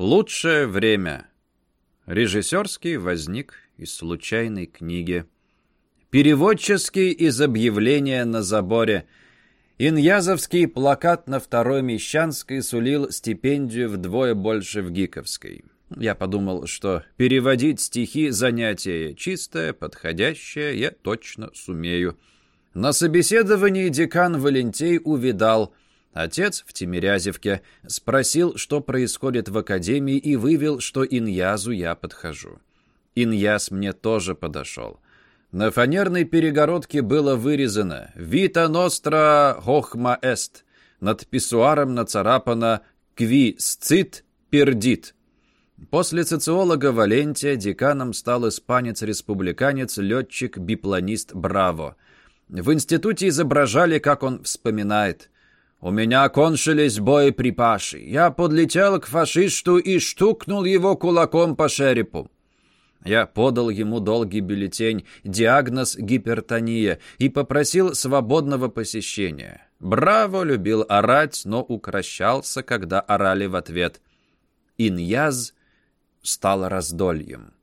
Лучшее время. Режиссерский возник из случайной книги. Переводческий из объявления на заборе. Иньязовский плакат на второй Мещанской сулил стипендию вдвое больше в Гиковской. Я подумал, что переводить стихи занятие чистое, подходящее, я точно сумею. На собеседовании декан Валентей увидал. Отец в Тимирязевке спросил, что происходит в академии, и вывел, что Иньязу я подхожу. Иньяз мне тоже подошел. На фанерной перегородке было вырезано «Вита ностра хохма эст». Над писсуаром нацарапано «Кви сцит пердит». После социолога Валентия деканом стал испанец-республиканец, летчик, бипланист Браво. В институте изображали, как он вспоминает. «У меня кончились боеприпасы. Я подлетел к фашисту и штукнул его кулаком по черепу. Я подал ему долгий бюллетень, диагноз гипертония, и попросил свободного посещения. Браво любил орать, но укращался, когда орали в ответ. Иньяз стало раздольем.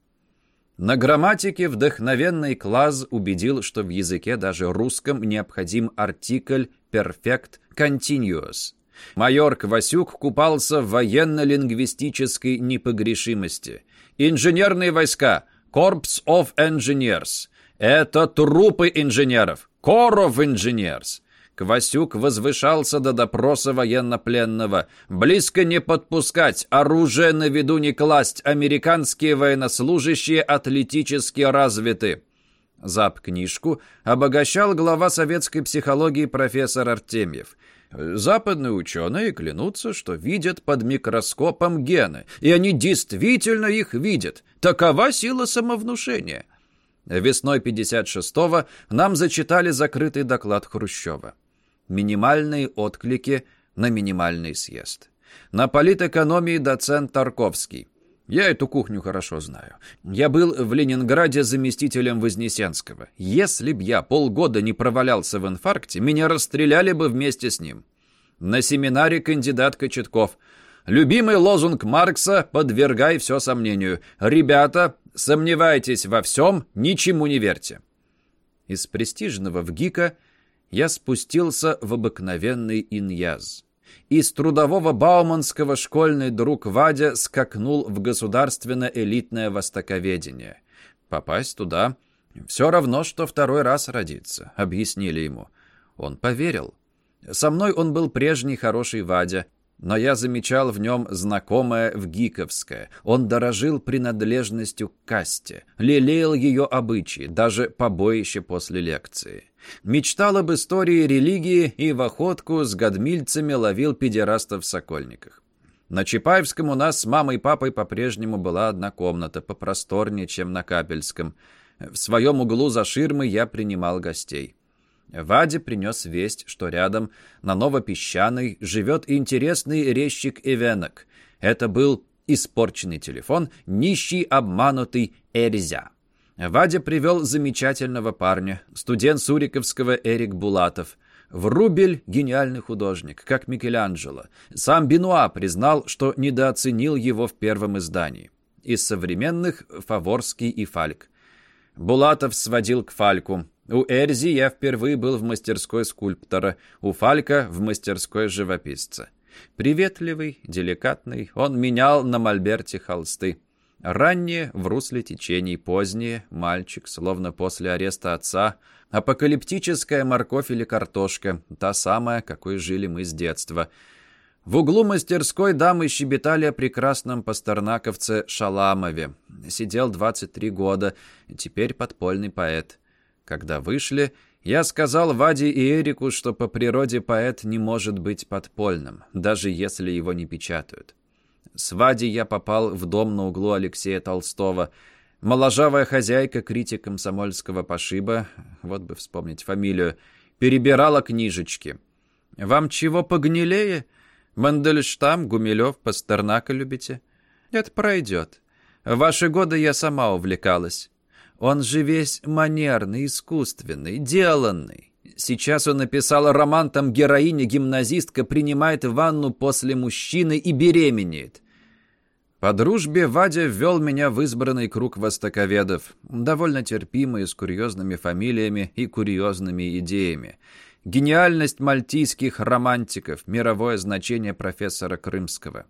На грамматике вдохновенный Клаз убедил, что в языке даже русском необходим артикль «perfect continuous». Майор Квасюк купался в военно-лингвистической непогрешимости. Инженерные войска, Corps of Engineers. Это трупы инженеров, Corps of Engineers. Квасюк возвышался до допроса военнопленного. Близко не подпускать, оружие на виду не класть, американские военнослужащие атлетически развиты. Зап книжку обогащал глава советской психологии профессор Артемьев. Западные ученые клянутся, что видят под микроскопом гены, и они действительно их видят. Такова сила самовнушения. Весной 56-го нам зачитали закрытый доклад Хрущева минимальные отклики на минимальный съезд. На политэкономии доцент Тарковский. Я эту кухню хорошо знаю. Я был в Ленинграде заместителем Вознесенского. Если б я полгода не провалялся в инфаркте, меня расстреляли бы вместе с ним. На семинаре кандидат Кочетков. Любимый лозунг Маркса «Подвергай все сомнению». Ребята, сомневайтесь во всем, ничему не верьте. Из престижного в ГИКа я спустился в обыкновенный иньяз. Из трудового бауманского школьный друг Вадя скакнул в государственно-элитное востоковедение. Попасть туда все равно, что второй раз родиться, объяснили ему. Он поверил. Со мной он был прежний хороший Вадя, но я замечал в нем знакомое в Гиковское. Он дорожил принадлежностью к касте, лелеял ее обычаи, даже побоище после лекции. Мечтал об истории религии и в охотку с гадмильцами ловил педерастов в Сокольниках. На Чапаевском у нас с мамой и папой по-прежнему была одна комната, попросторнее, чем на Капельском. В своем углу за ширмой я принимал гостей. Ваде принес весть, что рядом, на Новопесчаной, живет интересный резчик Ивенок. Это был испорченный телефон, нищий обманутый Эрзя. Вадя привел замечательного парня, студент Суриковского Эрик Булатов. Врубель – гениальный художник, как Микеланджело. Сам Бенуа признал, что недооценил его в первом издании. Из современных – Фаворский и Фальк. Булатов сводил к Фальку. У Эрзи я впервые был в мастерской скульптора, у Фалька – в мастерской живописца. Приветливый, деликатный, он менял на мольберте холсты. Раннее в русле течений, позднее мальчик, словно после ареста отца, апокалиптическая морковь или картошка, та самая, какой жили мы с детства. В углу мастерской дамы щебетали о прекрасном пастернаковце Шаламове. Сидел 23 года, теперь подпольный поэт. Когда вышли, я сказал Ваде и Эрику, что по природе поэт не может быть подпольным, даже если его не печатают. С Вадей я попал в дом на углу Алексея Толстого. Моложавая хозяйка, критик комсомольского пошиба, вот бы вспомнить фамилию, перебирала книжечки. «Вам чего погнилее? Мандельштам, Гумилев, Пастернака любите?» «Это пройдет. В ваши годы я сама увлекалась. Он же весь манерный, искусственный, деланный. Сейчас он написал роман, там героиня-гимназистка принимает ванну после мужчины и беременеет. По дружбе Вадя ввел меня в избранный круг востоковедов, довольно терпимые, с курьезными фамилиями и курьезными идеями. Гениальность мальтийских романтиков, мировое значение профессора Крымского.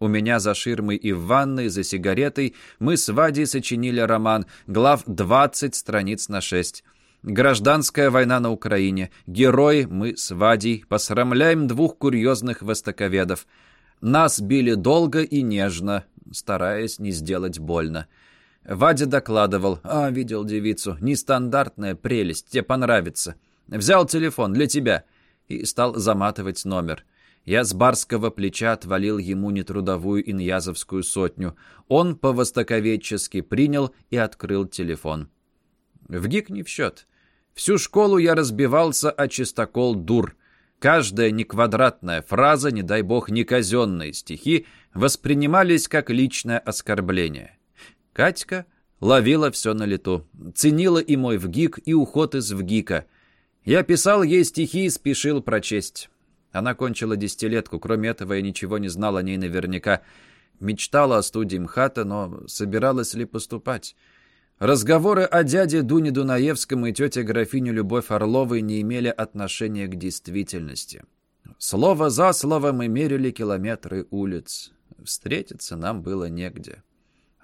У меня за ширмой и в ванной, за сигаретой, мы с Вадей сочинили роман, глав 20 страниц на 6. Гражданская война на Украине. Герой мы с Вадей посрамляем двух курьезных востоковедов – нас били долго и нежно, стараясь не сделать больно. Вадя докладывал. «А, видел девицу. Нестандартная прелесть. Тебе понравится. Взял телефон для тебя». И стал заматывать номер. Я с барского плеча отвалил ему нетрудовую иньязовскую сотню. Он по-востоковедчески принял и открыл телефон. В ГИК не в счет. Всю школу я разбивался о чистокол дур. Каждая неквадратная фраза, не дай бог, не казенные стихи, воспринимались как личное оскорбление. Катька ловила все на лету, ценила и мой вгик, и уход из вгика. Я писал ей стихи и спешил прочесть. Она кончила десятилетку, кроме этого я ничего не знал о ней наверняка. Мечтала о студии МХАТа, но собиралась ли поступать? Разговоры о дяде Дуне Дунаевском и тете графине Любовь Орловой не имели отношения к действительности. Слово за слово мы мерили километры улиц. Встретиться нам было негде.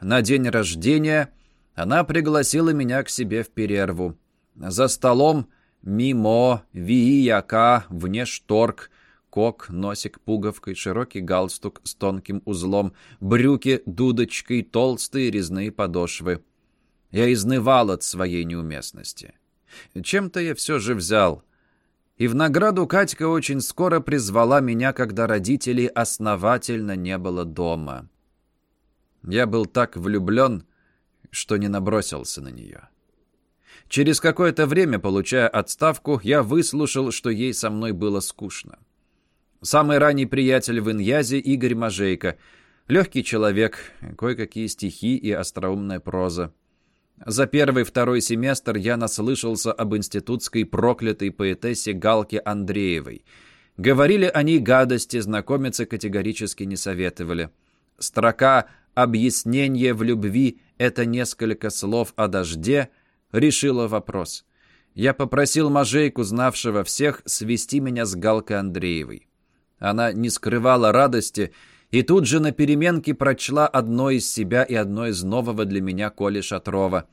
На день рождения она пригласила меня к себе в перерву. За столом мимо, вии, яка, вне шторг, кок, носик пуговкой, широкий галстук с тонким узлом, брюки дудочкой, толстые резные подошвы. Я изнывал от своей неуместности. Чем-то я все же взял. И в награду Катька очень скоро призвала меня, когда родителей основательно не было дома. Я был так влюблен, что не набросился на нее. Через какое-то время, получая отставку, я выслушал, что ей со мной было скучно. Самый ранний приятель в Иньязе Игорь Мажейко. Легкий человек, кое-какие стихи и остроумная проза. За первый-второй семестр я наслышался об институтской проклятой поэтессе Галке Андреевой. Говорили они гадости, знакомиться категорически не советовали. Строка «Объяснение в любви — это несколько слов о дожде» решила вопрос. Я попросил Мажейку, знавшего всех, свести меня с Галкой Андреевой. Она не скрывала радости и тут же на переменке прочла одно из себя и одно из нового для меня Коли Шатрова.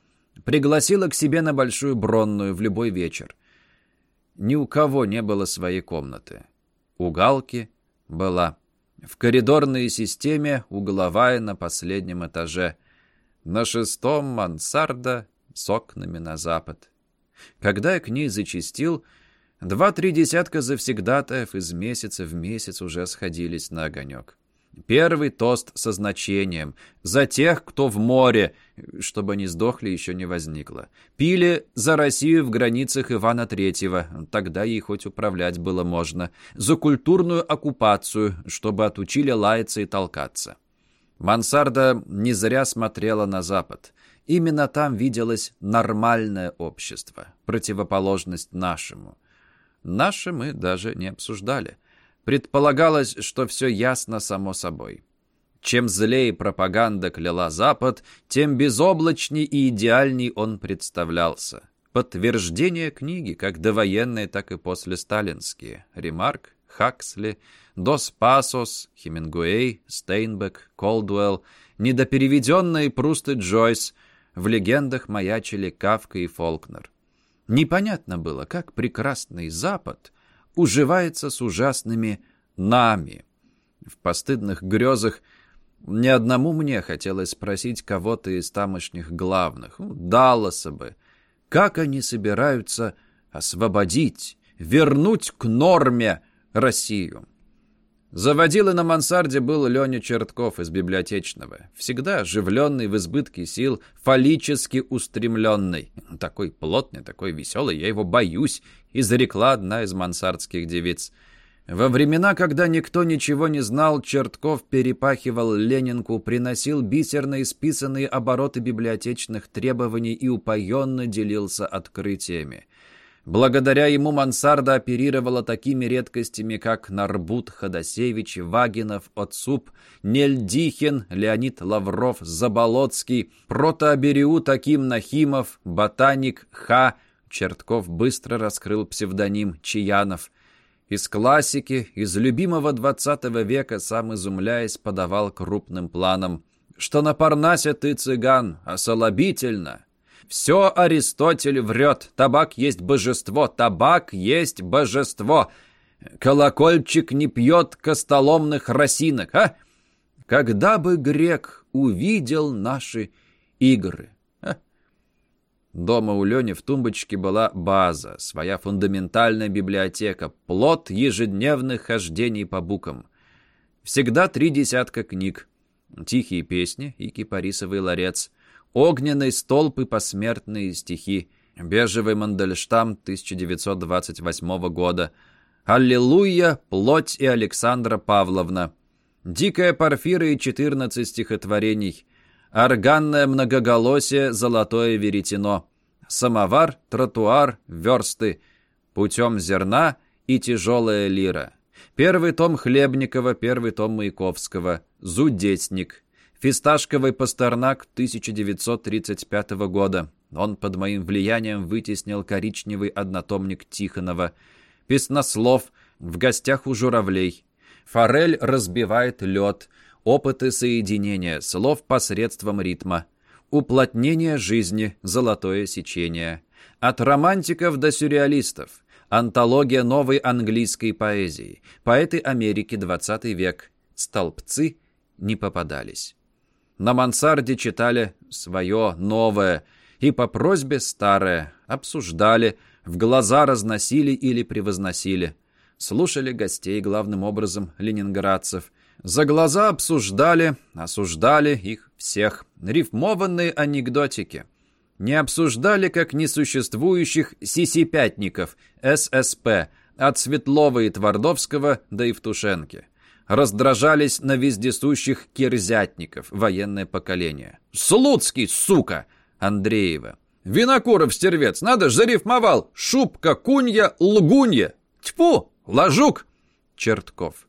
Пригласила к себе на Большую Бронную в любой вечер. Ни у кого не было своей комнаты. У Галки была. В коридорной системе угловая на последнем этаже. На шестом мансарда с окнами на запад. Когда я к ней зачастил, два-три десятка завсегдатаев из месяца в месяц уже сходились на огонек. Первый тост со значением. За тех, кто в море, чтобы они сдохли, еще не возникло. Пили за Россию в границах Ивана Третьего, тогда ей хоть управлять было можно. За культурную оккупацию, чтобы отучили лаяться и толкаться. Мансарда не зря смотрела на Запад. Именно там виделось нормальное общество, противоположность нашему. Наше мы даже не обсуждали. Предполагалось, что все ясно само собой. Чем злее пропаганда кляла Запад, тем безоблачней и идеальней он представлялся. Подтверждение книги, как довоенные, так и после сталинские. Ремарк, Хаксли, Дос Пасос, Хемингуэй, Стейнбек, Колдуэлл, недопереведенные Пруст и Джойс, в легендах маячили Кавка и Фолкнер. Непонятно было, как прекрасный Запад уживается с ужасными нами. В постыдных грезах ни одному мне хотелось спросить кого-то из тамошних главных, ну, Далласа бы, как они собираются освободить, вернуть к норме Россию. Заводилой на мансарде был Леня Чертков из библиотечного. Всегда оживленный, в избытке сил, фаллически устремленный. Такой плотный, такой веселый, я его боюсь, изрекла одна из мансардских девиц. Во времена, когда никто ничего не знал, Чертков перепахивал Ленинку, приносил бисерно исписанные обороты библиотечных требований и упоенно делился открытиями. Благодаря ему мансарда оперировала такими редкостями, как Нарбут, Ходосевич, Вагинов, Отцуп, Нельдихин, Леонид Лавров, Заболоцкий, протоабериу Таким Нахимов, ботаник Ха, Чертков быстро раскрыл псевдоним Чаянов. Из классики, из любимого XX века, сам изумляясь, подавал крупным планом. «Что на Парнасе ты цыган, осолобительно!» Все Аристотель врет. Табак есть божество. Табак есть божество. Колокольчик не пьет костоломных росинок, а? Когда бы грек увидел наши игры? А? Дома у Лени в тумбочке была база, своя фундаментальная библиотека, плод ежедневных хождений по букам. Всегда три десятка книг. Тихие песни и кипарисовый ларец – Огненный столб и посмертные стихи. Бежевый Мандельштам 1928 года. Аллилуйя, плоть и Александра Павловна. Дикая Порфира и 14 стихотворений. Органное многоголосие, золотое веретено. Самовар, тротуар, версты. Путем зерна и тяжелая лира. Первый том Хлебникова, первый том Маяковского. Зудетник. Фисташковый Пастернак 1935 года. Он под моим влиянием вытеснил коричневый однотомник Тихонова. Песнослов. В гостях у журавлей. Форель разбивает лед. Опыты соединения слов посредством ритма. Уплотнение жизни. Золотое сечение. От романтиков до сюрреалистов. Антология новой английской поэзии. Поэты Америки, 20 век. Столбцы не попадались. На мансарде читали свое, новое, и по просьбе старое, обсуждали, в глаза разносили или превозносили. Слушали гостей, главным образом, ленинградцев. За глаза обсуждали, осуждали их всех. Рифмованные анекдотики. Не обсуждали как несуществующих сисипятников, ССП, от Светлова и Твардовского до Евтушенки раздражались на вездесущих кирзятников, военное поколение. «Слуцкий, сука!» Андреева. «Винокуров, стервец, надо ж, зарифмовал! Шубка, кунья, лгунья! Тьфу, ложук!» Чертков.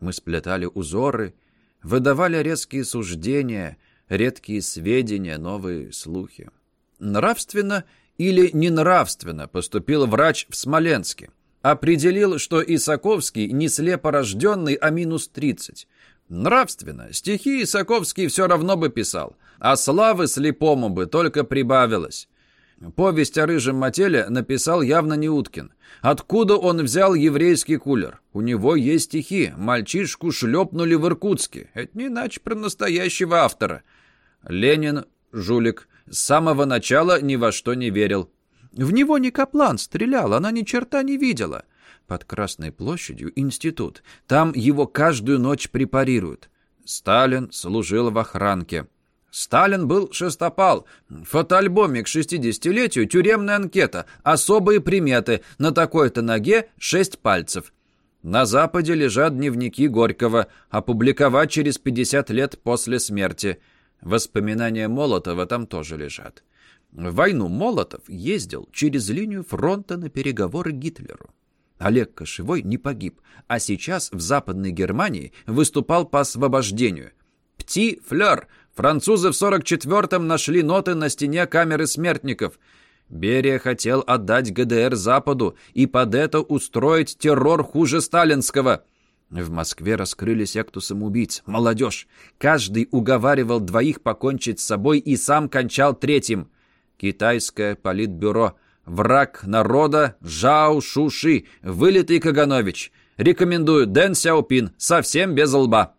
Мы сплетали узоры, выдавали резкие суждения, редкие сведения, новые слухи. Нравственно или ненравственно поступил врач в Смоленске определил, что Исаковский не слепорожденный, а минус 30. Нравственно, стихи Исаковский все равно бы писал, а славы слепому бы только прибавилось. Повесть о рыжем мотеле написал явно не Уткин. Откуда он взял еврейский кулер? У него есть стихи. Мальчишку шлепнули в Иркутске. Это не иначе про настоящего автора. Ленин, жулик, с самого начала ни во что не верил. В него не Каплан стрелял, она ни черта не видела. Под Красной площадью институт. Там его каждую ночь препарируют. Сталин служил в охранке. Сталин был шестопал. Фотоальбоме к 60-летию тюремная анкета. Особые приметы. На такой-то ноге шесть пальцев. На Западе лежат дневники Горького. Опубликовать через 50 лет после смерти. Воспоминания Молотова там тоже лежат. В войну Молотов ездил через линию фронта на переговоры Гитлеру. Олег Кошевой не погиб, а сейчас в Западной Германии выступал по освобождению. «Пти флёр! Французы в 44-м нашли ноты на стене камеры смертников. Берия хотел отдать ГДР Западу и под это устроить террор хуже сталинского». В Москве раскрыли секту самоубийц. Молодежь. Каждый уговаривал двоих покончить с собой и сам кончал третьим. Китайское политбюро. Враг народа Жао Шуши. Вылитый Каганович. Рекомендую Дэн Сяопин. Совсем без лба.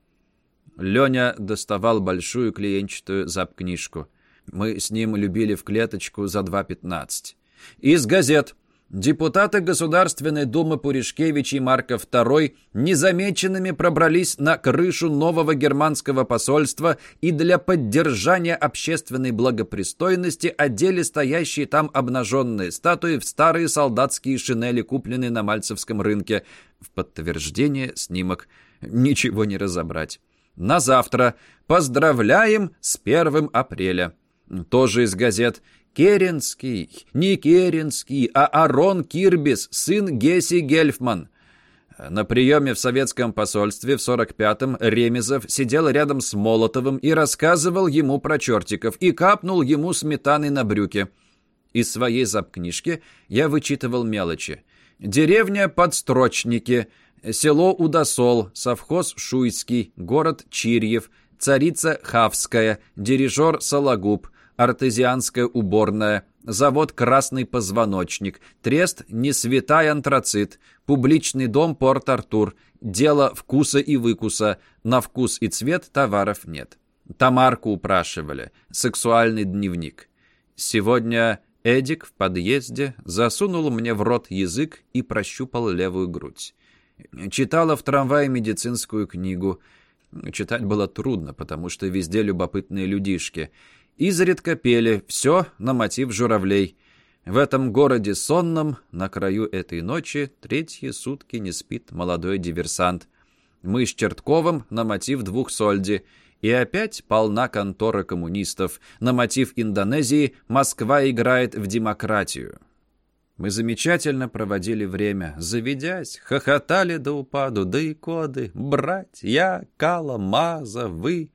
Леня доставал большую клиенчатую запкнижку. Мы с ним любили в клеточку за 2.15. Из газет. Депутаты Государственной Думы Пуришкевич и Марков II незамеченными пробрались на крышу нового германского посольства и для поддержания общественной благопристойности одели стоящие там обнаженные статуи в старые солдатские шинели, купленные на Мальцевском рынке. В подтверждение снимок. Ничего не разобрать. На завтра. Поздравляем с 1 апреля. Тоже из газет. Керенский, не Керенский, а Арон Кирбис, сын Геси Гельфман. На приеме в советском посольстве в 45-м Ремезов сидел рядом с Молотовым и рассказывал ему про чертиков и капнул ему сметаны на брюки. Из своей запкнижки я вычитывал мелочи. Деревня Подстрочники, село Удосол, совхоз Шуйский, город Чирьев, царица Хавская, дирижер Сологуб, артезианская уборная, завод «Красный позвоночник», трест «Несвятай антрацит», публичный дом «Порт-Артур», дело вкуса и выкуса, на вкус и цвет товаров нет. Тамарку упрашивали, сексуальный дневник. Сегодня Эдик в подъезде засунул мне в рот язык и прощупал левую грудь. Читала в трамвае медицинскую книгу. Читать было трудно, потому что везде любопытные людишки — изредка пели все на мотив журавлей. В этом городе сонном, на краю этой ночи, третьи сутки не спит молодой диверсант. Мы с Чертковым на мотив двух сольди. И опять полна контора коммунистов. На мотив Индонезии Москва играет в демократию. Мы замечательно проводили время, заведясь, хохотали до упаду, да и коды, Кала, Маза, вы.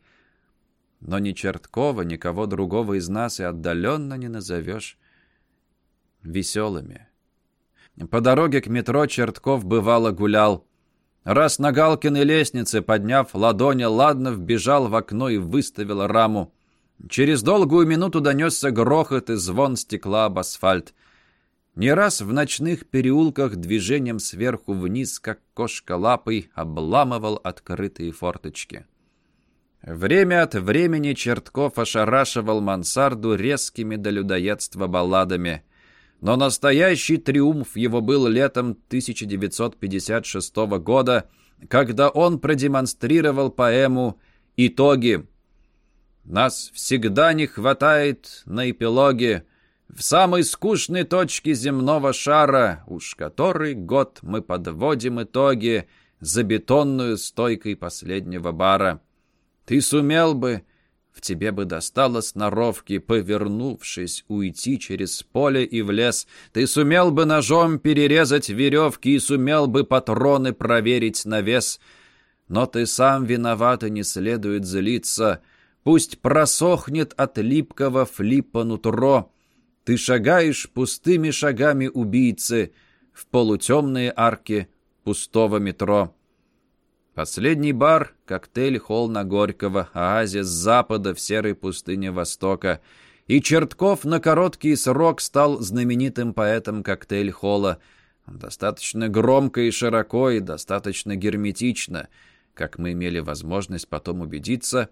Но ни Черткова, никого другого из нас и отдаленно не назовешь веселыми. По дороге к метро Чертков бывало гулял. Раз на Галкиной лестнице, подняв ладони, ладно вбежал в окно и выставил раму. Через долгую минуту донесся грохот и звон стекла об асфальт. Не раз в ночных переулках движением сверху вниз, как кошка лапой, обламывал открытые форточки. Время от времени Чертков ошарашивал мансарду резкими до людоедства балладами. Но настоящий триумф его был летом 1956 года, когда он продемонстрировал поэму «Итоги». «Нас всегда не хватает на эпилоге, в самой скучной точке земного шара, уж который год мы подводим итоги за бетонную стойкой последнего бара». Ты сумел бы, в тебе бы достало сноровки, повернувшись, уйти через поле и в лес. Ты сумел бы ножом перерезать веревки и сумел бы патроны проверить на вес. Но ты сам виноват и не следует злиться. Пусть просохнет от липкого флипа нутро. Ты шагаешь пустыми шагами убийцы в полутемные арки пустого метро. Последний бар — коктейль Холна Горького, оазис запада в серой пустыне Востока. И Чертков на короткий срок стал знаменитым поэтом коктейль Холла. Достаточно громко и широко, и достаточно герметично. Как мы имели возможность потом убедиться,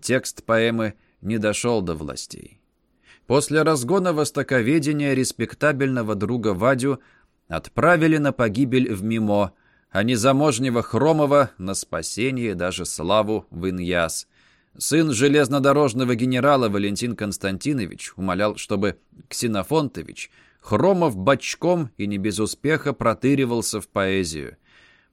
текст поэмы не дошел до властей. После разгона востоковедения респектабельного друга Вадю отправили на погибель в Мимо — а незаможнего Хромова на спасение и даже славу в Иньяс. Сын железнодорожного генерала Валентин Константинович умолял, чтобы Ксенофонтович Хромов бочком и не без успеха протыривался в поэзию.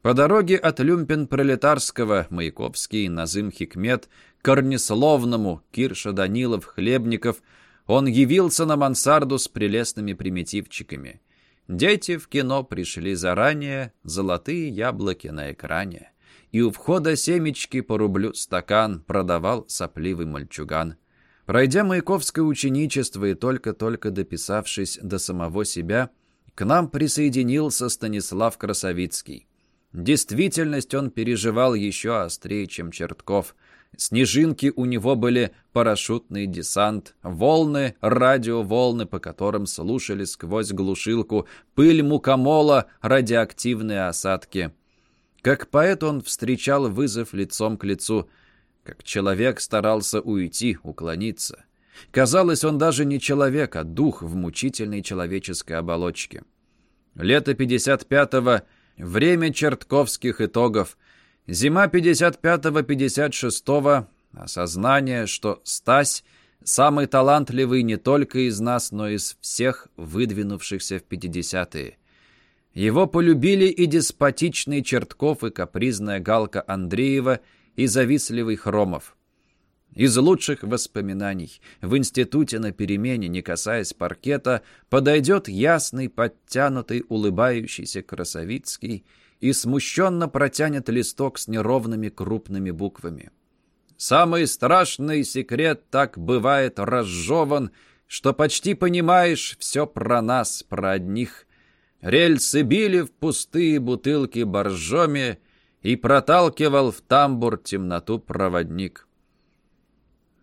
По дороге от Люмпен-Пролетарского, Маяковский, Назым Хикмет, Корнесловному, Кирша Данилов, Хлебников, он явился на мансарду с прелестными примитивчиками – Дети в кино пришли заранее, золотые яблоки на экране. И у входа семечки по рублю стакан продавал сопливый мальчуган. Пройдя маяковское ученичество и только-только дописавшись до самого себя, к нам присоединился Станислав Красовицкий. Действительность он переживал еще острее, чем Чертков – Снежинки у него были парашютный десант, волны, радиоволны, по которым слушали сквозь глушилку, пыль мукомола, радиоактивные осадки. Как поэт он встречал вызов лицом к лицу, как человек старался уйти, уклониться. Казалось, он даже не человек, а дух в мучительной человеческой оболочке. Лето 55-го — время чертковских итогов — Зима 55-56, осознание, что Стась самый талантливый не только из нас, но из всех выдвинувшихся в 50-е. Его полюбили и деспотичный Чертков, и капризная Галка Андреева, и завистливый Хромов. Из лучших воспоминаний. В институте на перемене, не касаясь паркета, подойдет ясный, подтянутый, улыбающийся Красовицкий и смущенно протянет листок с неровными крупными буквами. Самый страшный секрет так бывает разжеван, что почти понимаешь все про нас, про одних. Рельсы били в пустые бутылки боржоми и проталкивал в тамбур темноту проводник.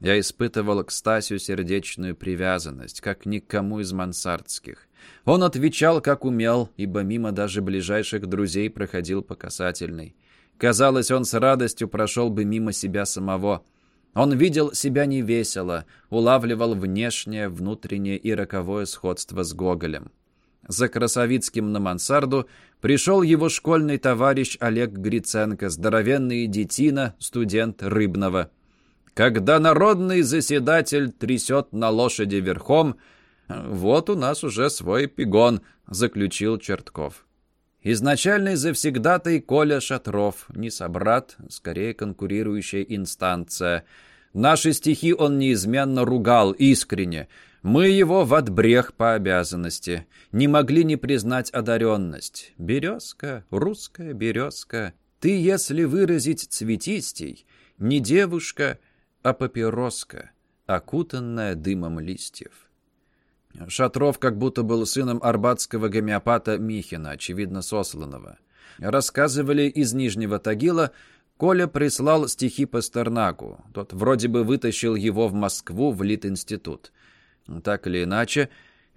Я испытывал к Стасю сердечную привязанность, как никому из мансардских. Он отвечал, как умел, ибо мимо даже ближайших друзей проходил по касательной. Казалось, он с радостью прошел бы мимо себя самого. Он видел себя невесело, улавливал внешнее, внутреннее и роковое сходство с Гоголем. За Красовицким на мансарду пришел его школьный товарищ Олег Гриценко, здоровенный детина, студент Рыбного. Когда народный заседатель трясет на лошади верхом, вот у нас уже свой пигон, заключил Чертков. Изначальный завсегдатый Коля Шатров, не собрат, скорее конкурирующая инстанция. Наши стихи он неизменно ругал, искренне. Мы его в отбрех по обязанности. Не могли не признать одаренность. Березка, русская березка. Ты, если выразить цветистей, не девушка, а папироска, окутанная дымом листьев. Шатров как будто был сыном арбатского гомеопата Михина, очевидно, сосланного. Рассказывали из Нижнего Тагила, Коля прислал стихи Пастернаку. Тот вроде бы вытащил его в Москву в Литинститут. Так или иначе,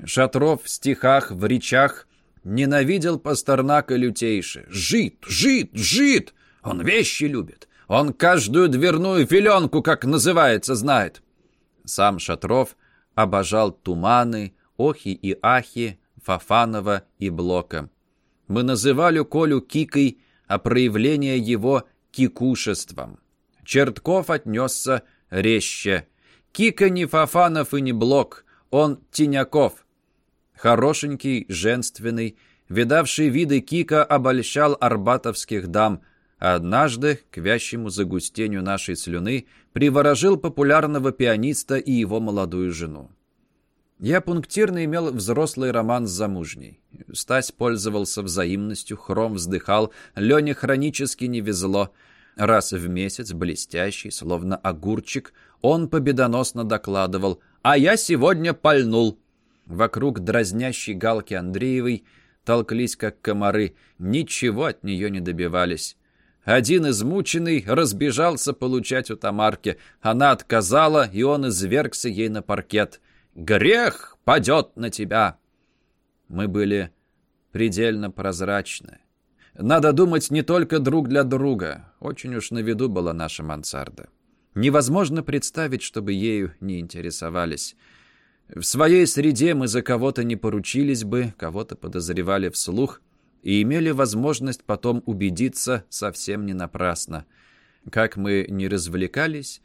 Шатров в стихах, в речах ненавидел Пастернака лютейше. «Жид! Жид! Жид! Он вещи любит! Он каждую дверную филенку, как называется, знает. Сам Шатров обожал туманы, охи и ахи, Фафанова и Блока. Мы называли Колю Кикой, а проявление его кикушеством. Чертков отнесся резче. Кика не Фафанов и не Блок, он Тиняков. Хорошенький, женственный, видавший виды Кика обольщал арбатовских дам, однажды, к вящему загустению нашей слюны, приворожил популярного пианиста и его молодую жену. Я пунктирно имел взрослый роман с замужней. Стась пользовался взаимностью, Хром вздыхал, Лене хронически не везло. Раз в месяц, блестящий, словно огурчик, он победоносно докладывал «А я сегодня пальнул!» Вокруг дразнящей галки Андреевой толклись, как комары, ничего от нее не добивались. Один измученный разбежался получать у Тамарки. Она отказала, и он извергся ей на паркет. «Грех падет на тебя!» Мы были предельно прозрачны. Надо думать не только друг для друга. Очень уж на виду была наша мансарда. Невозможно представить, чтобы ею не интересовались. В своей среде мы за кого-то не поручились бы, кого-то подозревали вслух — и имели возможность потом убедиться совсем не напрасно. Как мы не развлекались,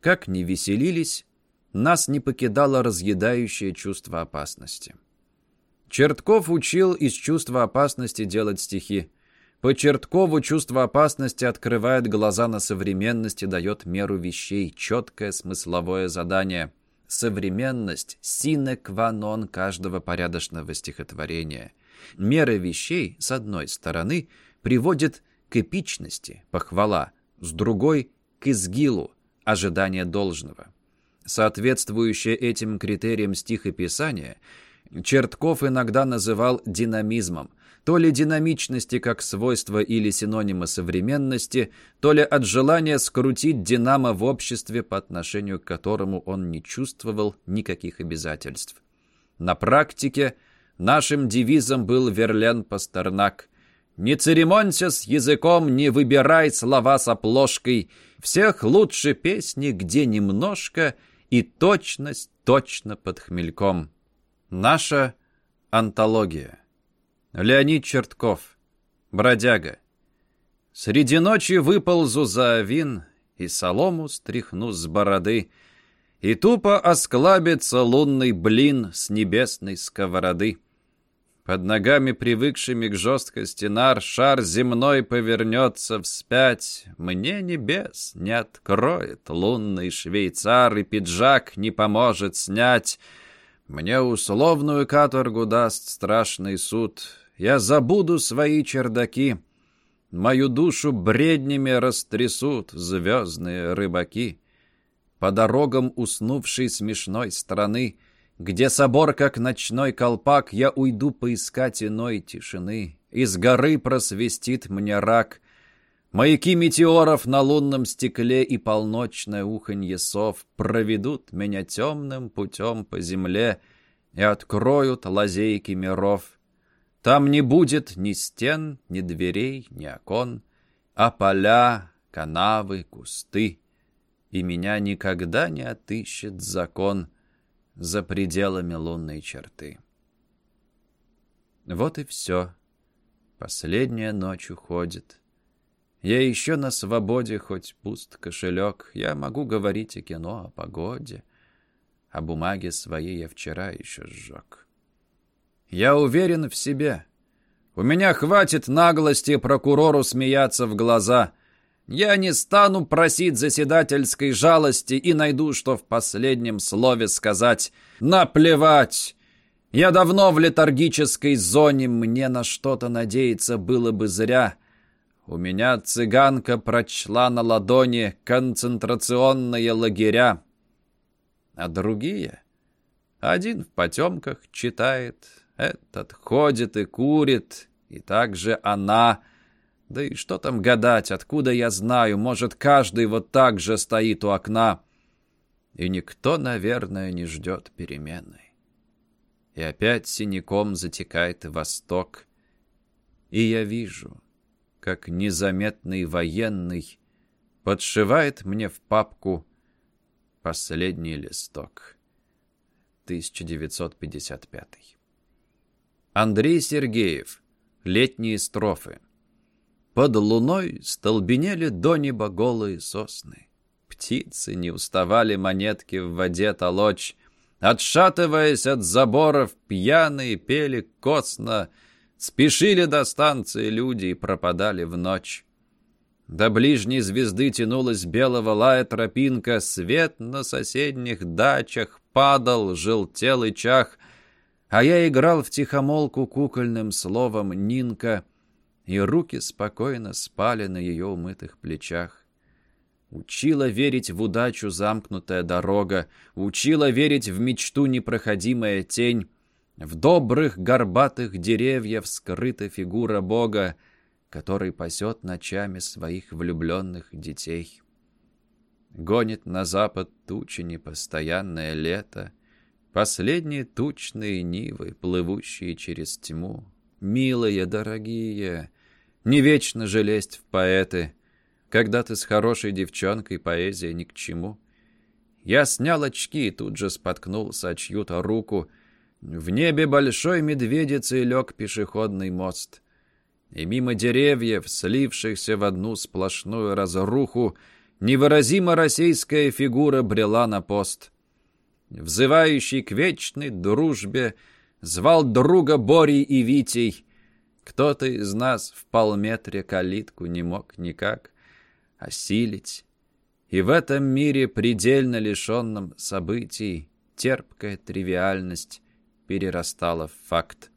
как не веселились, нас не покидало разъедающее чувство опасности. Чертков учил из чувства опасности делать стихи. По Черткову чувство опасности открывает глаза на современность и дает меру вещей, четкое смысловое задание. Современность – сине кванон каждого порядочного стихотворения – Мера вещей, с одной стороны, приводит к эпичности, похвала, с другой – к изгилу, ожидание должного. Соответствующее этим критериям стихописания Чертков иногда называл динамизмом, то ли динамичности как свойство или синонима современности, то ли от желания скрутить динамо в обществе, по отношению к которому он не чувствовал никаких обязательств. На практике – Нашим девизом был Верлен Пастернак. «Не церемонься с языком, не выбирай слова с оплошкой. Всех лучше песни, где немножко, и точность точно под хмельком». Наша антология. Леонид Чертков. Бродяга. Среди ночи выползу за авин и солому стряхну с бороды, и тупо осклабится лунный блин с небесной сковороды. Под ногами, привыкшими к жесткости нар, шар земной повернется вспять. Мне небес не откроет лунный швейцар, и пиджак не поможет снять. Мне условную каторгу даст страшный суд. Я забуду свои чердаки. Мою душу бреднями растрясут звездные рыбаки. По дорогам уснувшей смешной страны где собор, как ночной колпак, я уйду поискать иной тишины. Из горы просвистит мне рак. Маяки метеоров на лунном стекле и полночное уханье сов проведут меня темным путем по земле и откроют лазейки миров. Там не будет ни стен, ни дверей, ни окон, а поля, канавы, кусты. И меня никогда не отыщет закон — за пределами лунной черты. Вот и все. Последняя ночь уходит. Я еще на свободе, хоть пуст кошелек. Я могу говорить о кино, о погоде. А бумаги свои я вчера еще сжег. Я уверен в себе. У меня хватит наглости прокурору смеяться в глаза — я не стану просить заседательской жалости и найду, что в последнем слове сказать «наплевать». Я давно в летаргической зоне, мне на что-то надеяться было бы зря. У меня цыганка прочла на ладони концентрационные лагеря. А другие? Один в потемках читает, этот ходит и курит, и также она — да и что там гадать, откуда я знаю, может, каждый вот так же стоит у окна. И никто, наверное, не ждет перемены. И опять синяком затекает восток. И я вижу, как незаметный военный подшивает мне в папку последний листок. 1955. Андрей Сергеев. Летние строфы. Под луной столбенели до неба голые сосны. Птицы не уставали монетки в воде толочь. Отшатываясь от заборов, пьяные пели косно. Спешили до станции люди и пропадали в ночь. До ближней звезды тянулась белого лая тропинка, Свет на соседних дачах падал, желтел и чах, А я играл в тихомолку кукольным словом «Нинка», и руки спокойно спали на ее умытых плечах. Учила верить в удачу замкнутая дорога, учила верить в мечту непроходимая тень. В добрых горбатых деревьев скрыта фигура Бога, который пасет ночами своих влюбленных детей. Гонит на запад тучи непостоянное лето, последние тучные нивы, плывущие через тьму. Милые, дорогие, не вечно же лезть в поэты. Когда ты с хорошей девчонкой, поэзия ни к чему. Я снял очки и тут же споткнулся о чью-то руку. В небе большой медведицей лег пешеходный мост. И мимо деревьев, слившихся в одну сплошную разруху, невыразимо российская фигура брела на пост. Взывающий к вечной дружбе, звал друга Борей и Витей, кто-то из нас в полметре калитку не мог никак осилить. И в этом мире, предельно лишенном событий, терпкая тривиальность перерастала в факт.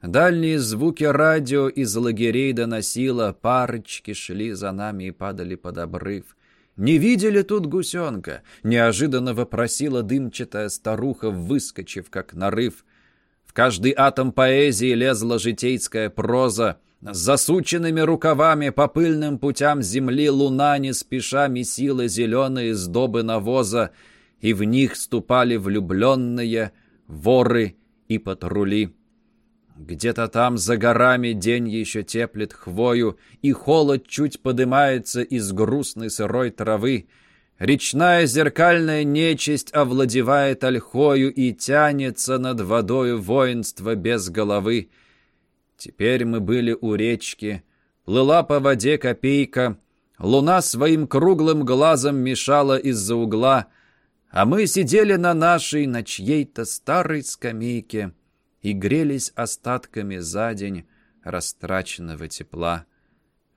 Дальние звуки радио из лагерей доносило, парочки шли за нами и падали под обрыв. «Не видели тут гусенка?» — неожиданно вопросила дымчатая старуха, выскочив, как нарыв. В каждый атом поэзии лезла житейская проза. С засученными рукавами по пыльным путям земли луна не спеша месила зеленые сдобы навоза, и в них ступали влюбленные, воры и патрули. Где-то там за горами день еще теплит хвою, и холод чуть подымается из грустной сырой травы. Речная зеркальная нечисть овладевает ольхою и тянется над водою воинство без головы. Теперь мы были у речки, плыла по воде копейка, луна своим круглым глазом мешала из-за угла, а мы сидели на нашей, на чьей-то старой скамейке и грелись остатками за день растраченного тепла.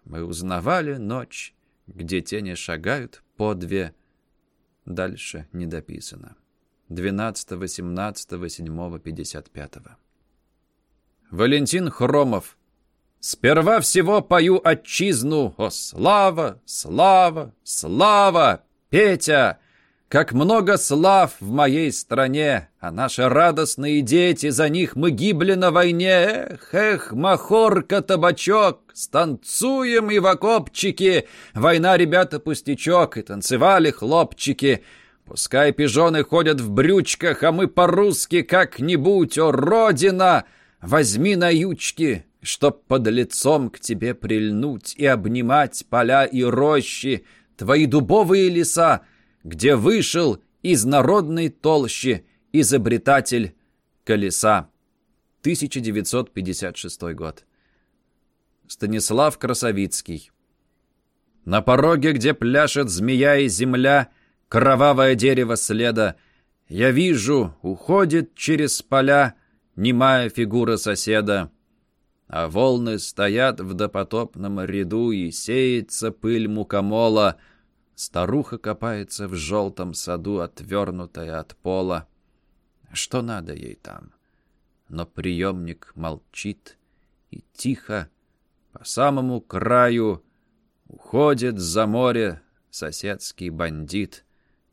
Мы узнавали ночь, где тени шагают по две. Дальше не дописано. 12, 17, 7, 55. Валентин Хромов. Сперва всего пою отчизну. О, слава, слава, слава! Петя! Как много слав в моей стране, а наши радостные дети, за них мы гибли на войне. Эх, эх, махорка, табачок, станцуем и в окопчики. Война, ребята, пустячок, и танцевали хлопчики. Пускай пижоны ходят в брючках, а мы по-русски как-нибудь, о, Родина! Возьми на ючки, чтоб под лицом к тебе прильнуть и обнимать поля и рощи, твои дубовые леса, где вышел из народной толщи изобретатель колеса. 1956 год. Станислав Красовицкий. На пороге, где пляшет змея и земля, кровавое дерево следа, я вижу, уходит через поля немая фигура соседа, а волны стоят в допотопном ряду, и сеется пыль мукомола — Старуха копается в желтом саду, отвернутая от пола. Что надо ей там? Но приемник молчит и тихо, по самому краю, уходит за море соседский бандит,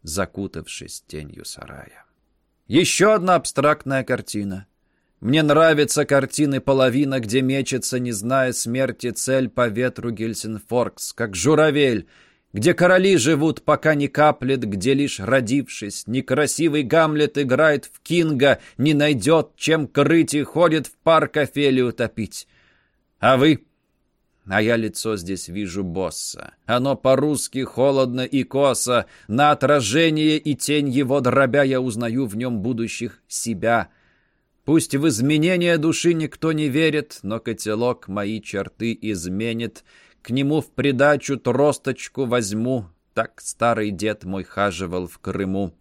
закутавшись тенью сарая. Еще одна абстрактная картина. Мне нравятся картины половина, где мечется, не зная смерти, цель по ветру Гельсинфоркс, как журавель — где короли живут, пока не каплет, где лишь родившись, некрасивый Гамлет играет в Кинга, не найдет, чем крыть и ходит в парк Офелию топить. А вы? А я лицо здесь вижу босса. Оно по-русски холодно и косо, на отражение и тень его дробя я узнаю в нем будущих себя. Пусть в изменение души никто не верит, но котелок мои черты изменит — к нему в придачу тросточку возьму. Так старый дед мой хаживал в Крыму.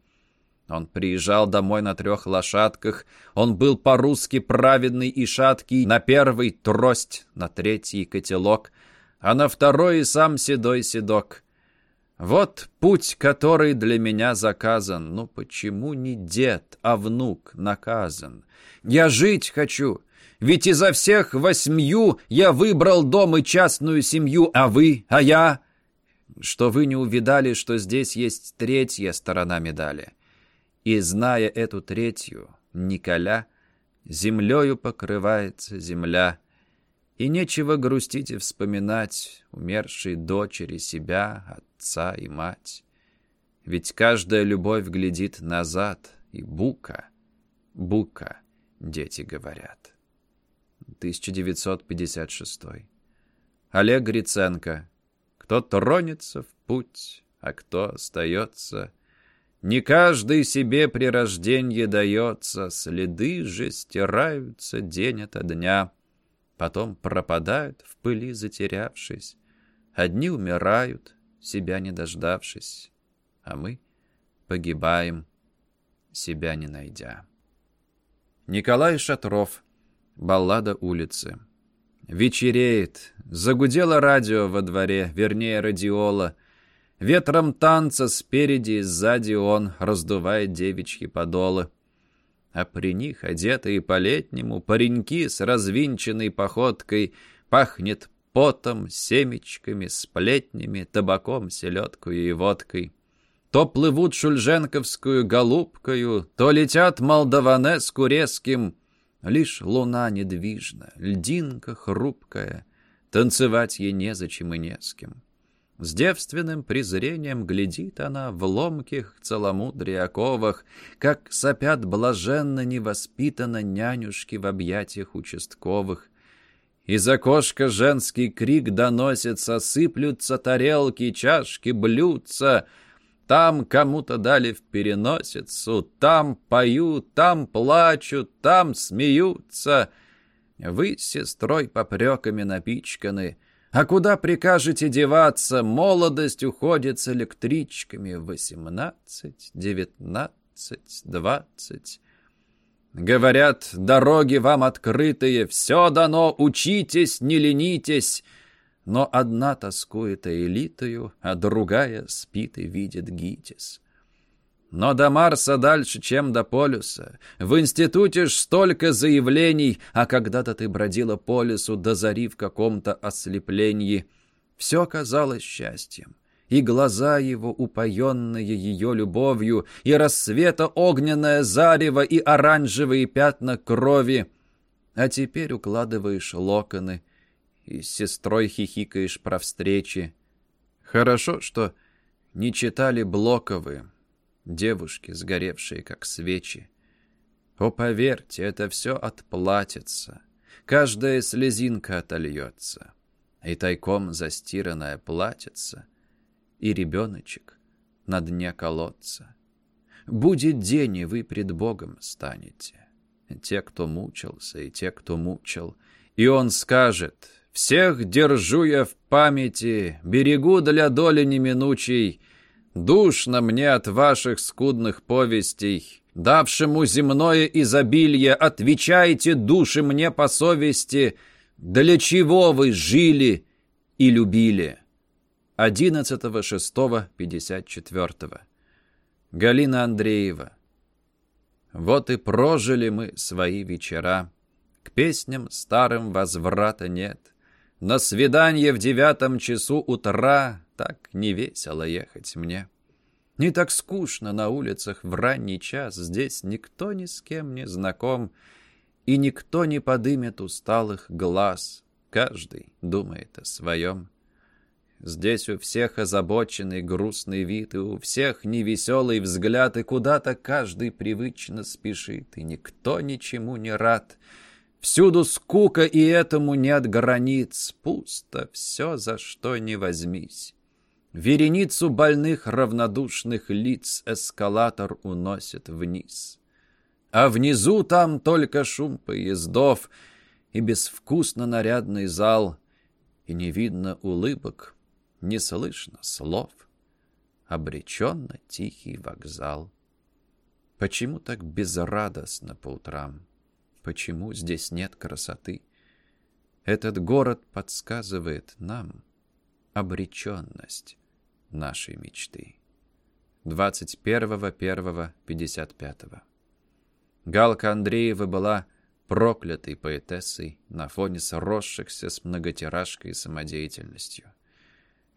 Он приезжал домой на трех лошадках. Он был по-русски праведный и шаткий. На первый — трость, на третий — котелок, а на второй и сам седой седок. Вот путь, который для меня заказан. Ну почему не дед, а внук наказан? Я жить хочу, ведь изо всех восьмью я выбрал дом и частную семью, а вы, а я... Что вы не увидали, что здесь есть третья сторона медали. И, зная эту третью, Николя, землею покрывается земля, и нечего грустить и вспоминать умершей дочери себя, отца и мать. Ведь каждая любовь глядит назад, и бука, бука, дети говорят. 1956. Олег Гриценко. Кто тронется в путь, а кто остается. Не каждый себе при рождении дается, следы же стираются день ото дня. Потом пропадают в пыли затерявшись. Одни умирают, себя не дождавшись, а мы погибаем, себя не найдя. Николай Шатров Баллада улицы. Вечереет. Загудело радио во дворе, вернее, радиола. Ветром танца спереди и сзади он раздувает девичьи подолы. А при них, одетые по-летнему, пареньки с развинченной походкой, пахнет потом, семечками, сплетнями, табаком, селедкой и водкой. То плывут шульженковскую голубкою, то летят молдаванеску резким, Лишь луна недвижна, льдинка хрупкая, Танцевать ей незачем и не с кем. С девственным презрением глядит она в ломких целомудрия оковах, Как сопят блаженно невоспитанно нянюшки в объятиях участковых. Из окошка женский крик доносится, Сыплются тарелки, чашки, блюдца — там кому-то дали в переносицу, там поют, там плачут, там смеются. Вы с сестрой попреками напичканы. А куда прикажете деваться? Молодость уходит с электричками. Восемнадцать, девятнадцать, двадцать. Говорят, дороги вам открытые, все дано, учитесь, не ленитесь. Но одна тоскует элитою, а другая спит и видит ГИТИС. Но до Марса дальше, чем до полюса. В институте ж столько заявлений, а когда-то ты бродила по лесу до зари в каком-то ослеплении. Все казалось счастьем и глаза его, упоенные ее любовью, и рассвета огненное зарево, и оранжевые пятна крови. А теперь укладываешь локоны, и с сестрой хихикаешь про встречи. Хорошо, что не читали Блоковы, девушки, сгоревшие, как свечи. О, поверьте, это все отплатится, каждая слезинка отольется, и тайком застиранная платится — и ребеночек на дне колодца. Будет день, и вы пред Богом станете. Те, кто мучился, и те, кто мучил. И он скажет, «Всех держу я в памяти, берегу для доли неминучей. Душно мне от ваших скудных повестей, давшему земное изобилие, отвечайте души мне по совести, для чего вы жили и любили». 11.06.54. Галина Андреева. Вот и прожили мы свои вечера. К песням старым возврата нет. На свидание в девятом часу утра так не весело ехать мне. Не так скучно на улицах в ранний час. Здесь никто ни с кем не знаком, и никто не подымет усталых глаз. Каждый думает о своем. Здесь у всех озабоченный грустный вид, и у всех невеселый взгляд, и куда-то каждый привычно спешит, и никто ничему не рад. Всюду скука, и этому нет границ. Пусто все, за что не возьмись. Вереницу больных равнодушных лиц эскалатор уносит вниз. А внизу там только шум поездов и безвкусно нарядный зал, и не видно улыбок, не слышно слов. Обреченно тихий вокзал. Почему так безрадостно по утрам? Почему здесь нет красоты? Этот город подсказывает нам обреченность нашей мечты. 21.01.55 Галка Андреева была проклятой поэтессой на фоне сросшихся с многотиражкой самодеятельностью.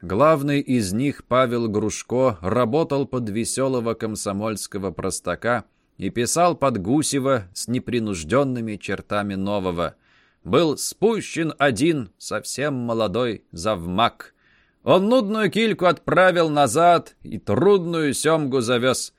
Главный из них, Павел Грушко, работал под веселого комсомольского простака и писал под Гусева с непринужденными чертами нового. Был спущен один, совсем молодой, завмак. Он нудную кильку отправил назад и трудную семгу завез.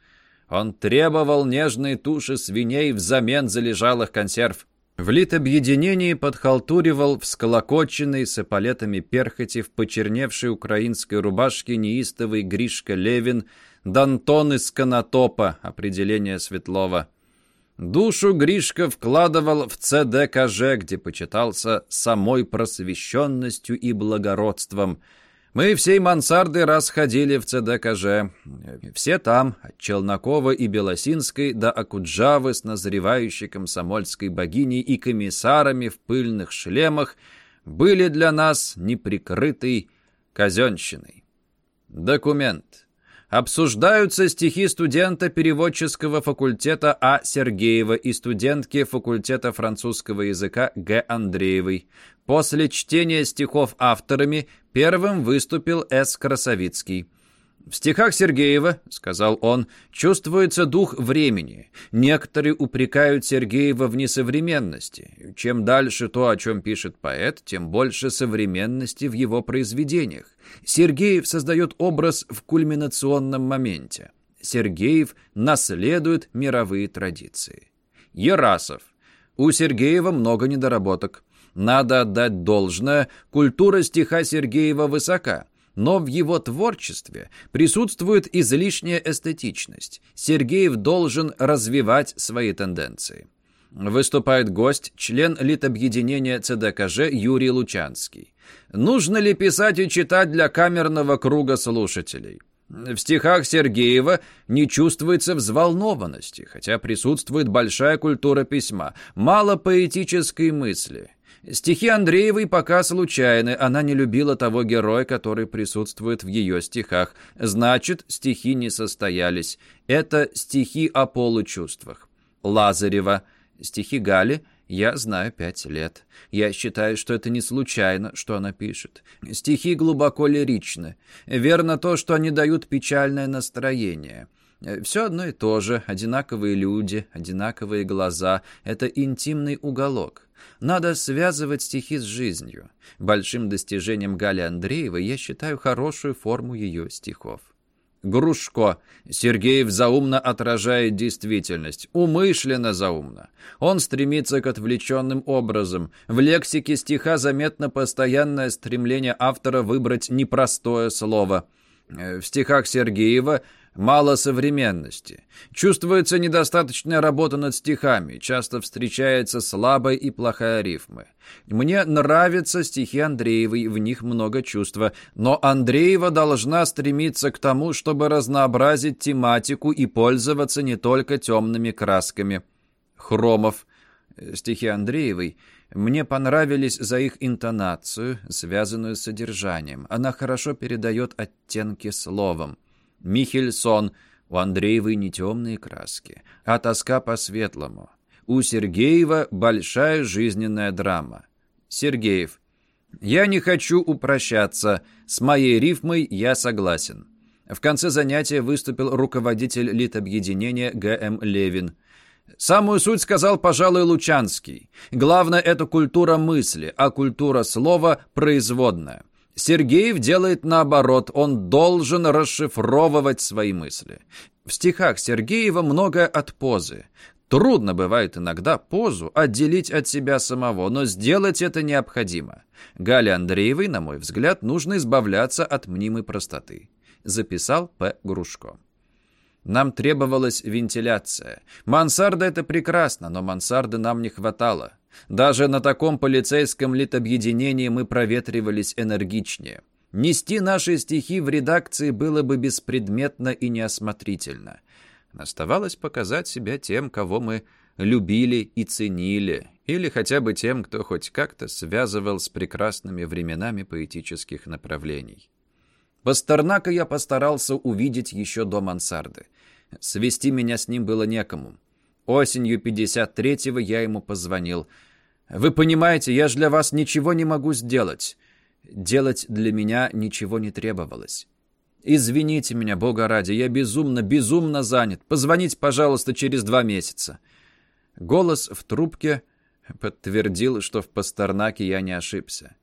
Он требовал нежной туши свиней взамен залежалых консерв. В литобъединении подхалтуривал всколокоченный с эполетами перхоти в почерневшей украинской рубашке неистовый Гришка Левин, Дантон из Конотопа, определение Светлова. Душу Гришка вкладывал в ЦДКЖ, где почитался самой просвещенностью и благородством – мы всей мансарды раз ходили в ЦДКЖ. Все там, от Челнокова и Белосинской до Акуджавы с назревающей комсомольской богиней и комиссарами в пыльных шлемах, были для нас неприкрытой казенщиной. Документ. Обсуждаются стихи студента переводческого факультета А. Сергеева и студентки факультета французского языка Г. Андреевой. После чтения стихов авторами первым выступил С. Красовицкий. «В стихах Сергеева, — сказал он, — чувствуется дух времени. Некоторые упрекают Сергеева в несовременности. Чем дальше то, о чем пишет поэт, тем больше современности в его произведениях. Сергеев создает образ в кульминационном моменте. Сергеев наследует мировые традиции. Ерасов. У Сергеева много недоработок. Надо отдать должное, культура стиха Сергеева высока, но в его творчестве присутствует излишняя эстетичность. Сергеев должен развивать свои тенденции. Выступает гость, член Литобъединения ЦДКЖ Юрий Лучанский. Нужно ли писать и читать для камерного круга слушателей? В стихах Сергеева не чувствуется взволнованности, хотя присутствует большая культура письма, мало поэтической мысли. Стихи Андреевой пока случайны, она не любила того героя, который присутствует в ее стихах. Значит, стихи не состоялись. Это стихи о получувствах. Лазарева. Стихи Гали я знаю пять лет. Я считаю, что это не случайно, что она пишет. Стихи глубоко лиричны. Верно то, что они дают печальное настроение. Все одно и то же. Одинаковые люди, одинаковые глаза. Это интимный уголок. Надо связывать стихи с жизнью. Большим достижением Гали Андреевой я считаю хорошую форму ее стихов. Грушко. Сергеев заумно отражает действительность. Умышленно заумно. Он стремится к отвлеченным образом. В лексике стиха заметно постоянное стремление автора выбрать непростое слово. Э, в стихах Сергеева Мало современности. Чувствуется недостаточная работа над стихами, часто встречается слабая и плохая рифмы. Мне нравятся стихи Андреевой, в них много чувства, но Андреева должна стремиться к тому, чтобы разнообразить тематику и пользоваться не только темными красками. Хромов. Стихи Андреевой мне понравились за их интонацию, связанную с содержанием. Она хорошо передает оттенки словом. Михельсон. У Андреевой не темные краски, а тоска по-светлому. У Сергеева большая жизненная драма. Сергеев. Я не хочу упрощаться. С моей рифмой я согласен. В конце занятия выступил руководитель литобъединения Г.М. Левин. Самую суть сказал, пожалуй, Лучанский. Главное – это культура мысли, а культура слова – производная. Сергеев делает наоборот, он должен расшифровывать свои мысли. В стихах Сергеева много от позы. Трудно бывает иногда позу отделить от себя самого, но сделать это необходимо. Гале Андреевой, на мой взгляд, нужно избавляться от мнимой простоты. Записал П. Грушко. Нам требовалась вентиляция. Мансарда — это прекрасно, но мансарды нам не хватало. Даже на таком полицейском литобъединении мы проветривались энергичнее. Нести наши стихи в редакции было бы беспредметно и неосмотрительно. Оставалось показать себя тем, кого мы любили и ценили, или хотя бы тем, кто хоть как-то связывал с прекрасными временами поэтических направлений. Пастернака я постарался увидеть еще до мансарды. Свести меня с ним было некому. Осенью 53-го я ему позвонил. «Вы понимаете, я ж для вас ничего не могу сделать». Делать для меня ничего не требовалось. «Извините меня, Бога ради, я безумно, безумно занят. Позвоните, пожалуйста, через два месяца». Голос в трубке подтвердил, что в Пастернаке я не ошибся.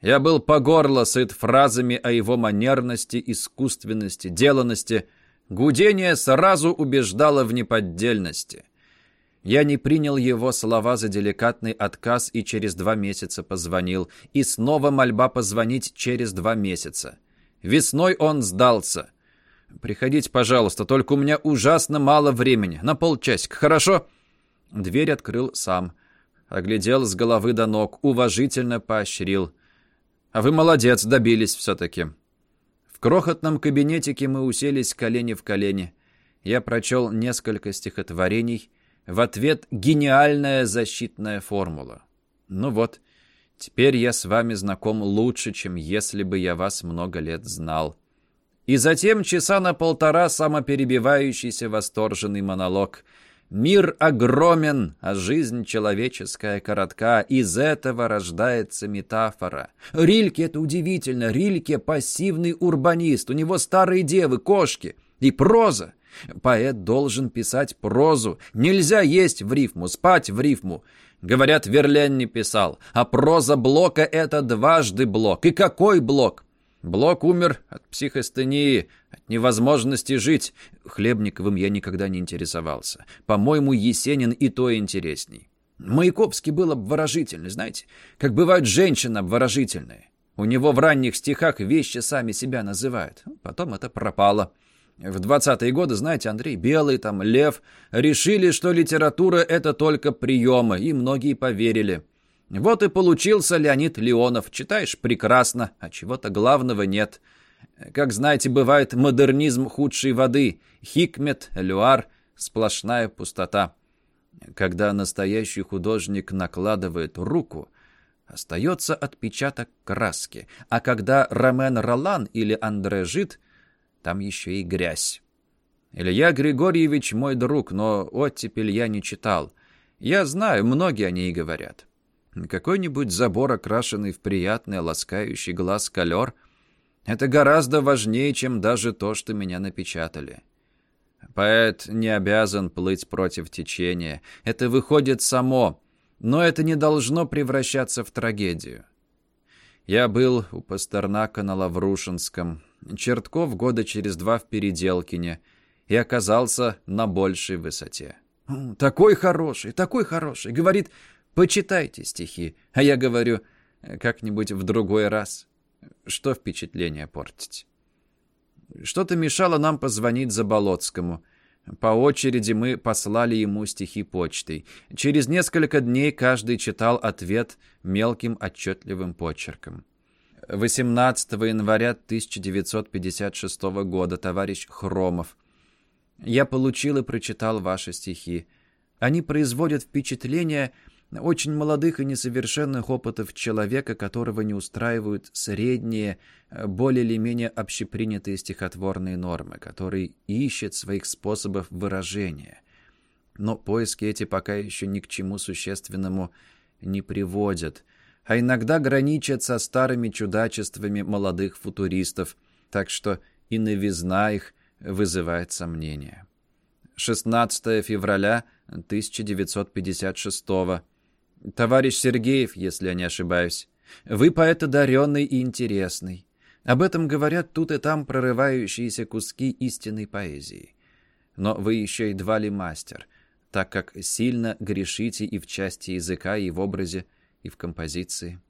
Я был по горло сыт фразами о его манерности, искусственности, деланности. Гудение сразу убеждало в неподдельности. Я не принял его слова за деликатный отказ и через два месяца позвонил. И снова мольба позвонить через два месяца. Весной он сдался. «Приходите, пожалуйста, только у меня ужасно мало времени. На полчасика, хорошо?» Дверь открыл сам. Оглядел с головы до ног, уважительно поощрил. «А вы молодец, добились все-таки». В крохотном кабинетике мы уселись колени в колени. Я прочел несколько стихотворений в ответ гениальная защитная формула. Ну вот, теперь я с вами знаком лучше, чем если бы я вас много лет знал. И затем часа на полтора самоперебивающийся восторженный монолог. Мир огромен, а жизнь человеческая коротка. Из этого рождается метафора. Рильке это удивительно. Рильке пассивный урбанист. У него старые девы, кошки. И проза. Поэт должен писать прозу. Нельзя есть в рифму, спать в рифму. Говорят, Верлен не писал. А проза Блока — это дважды Блок. И какой Блок? Блок умер от психостении, невозможности жить. Хлебниковым я никогда не интересовался. По-моему, Есенин и то интересней. Маяковский был обворожительный, знаете, как бывают женщины обворожительные. У него в ранних стихах вещи сами себя называют. Потом это пропало. В 20-е годы, знаете, Андрей Белый, там, Лев, решили, что литература — это только приемы, и многие поверили. Вот и получился Леонид Леонов. Читаешь прекрасно, а чего-то главного нет. Как знаете, бывает модернизм худшей воды. Хикмет, люар, сплошная пустота. Когда настоящий художник накладывает руку, остается отпечаток краски. А когда Ромен Ролан или Андре Жит, там еще и грязь. Илья Григорьевич мой друг, но оттепель я не читал. Я знаю, многие о ней говорят. Какой-нибудь забор, окрашенный в приятный, ласкающий глаз колер, это гораздо важнее, чем даже то, что меня напечатали. Поэт не обязан плыть против течения. Это выходит само, но это не должно превращаться в трагедию. Я был у Пастернака на Лаврушинском, Чертков года через два в Переделкине и оказался на большей высоте. «Такой хороший, такой хороший!» Говорит, почитайте стихи. А я говорю, как-нибудь в другой раз. Что впечатление портить? Что-то мешало нам позвонить Заболоцкому. По очереди мы послали ему стихи почтой. Через несколько дней каждый читал ответ мелким отчетливым почерком. 18 января 1956 года, товарищ Хромов. Я получил и прочитал ваши стихи. Они производят впечатление очень молодых и несовершенных опытов человека, которого не устраивают средние, более или менее общепринятые стихотворные нормы, который ищет своих способов выражения. Но поиски эти пока еще ни к чему существенному не приводят, а иногда граничат со старыми чудачествами молодых футуристов, так что и новизна их вызывает сомнения. 16 февраля 1956 года. Товарищ Сергеев, если я не ошибаюсь. Вы поэт одаренный и интересный. Об этом говорят тут и там прорывающиеся куски истинной поэзии. Но вы еще едва ли мастер, так как сильно грешите и в части языка, и в образе, и в композиции.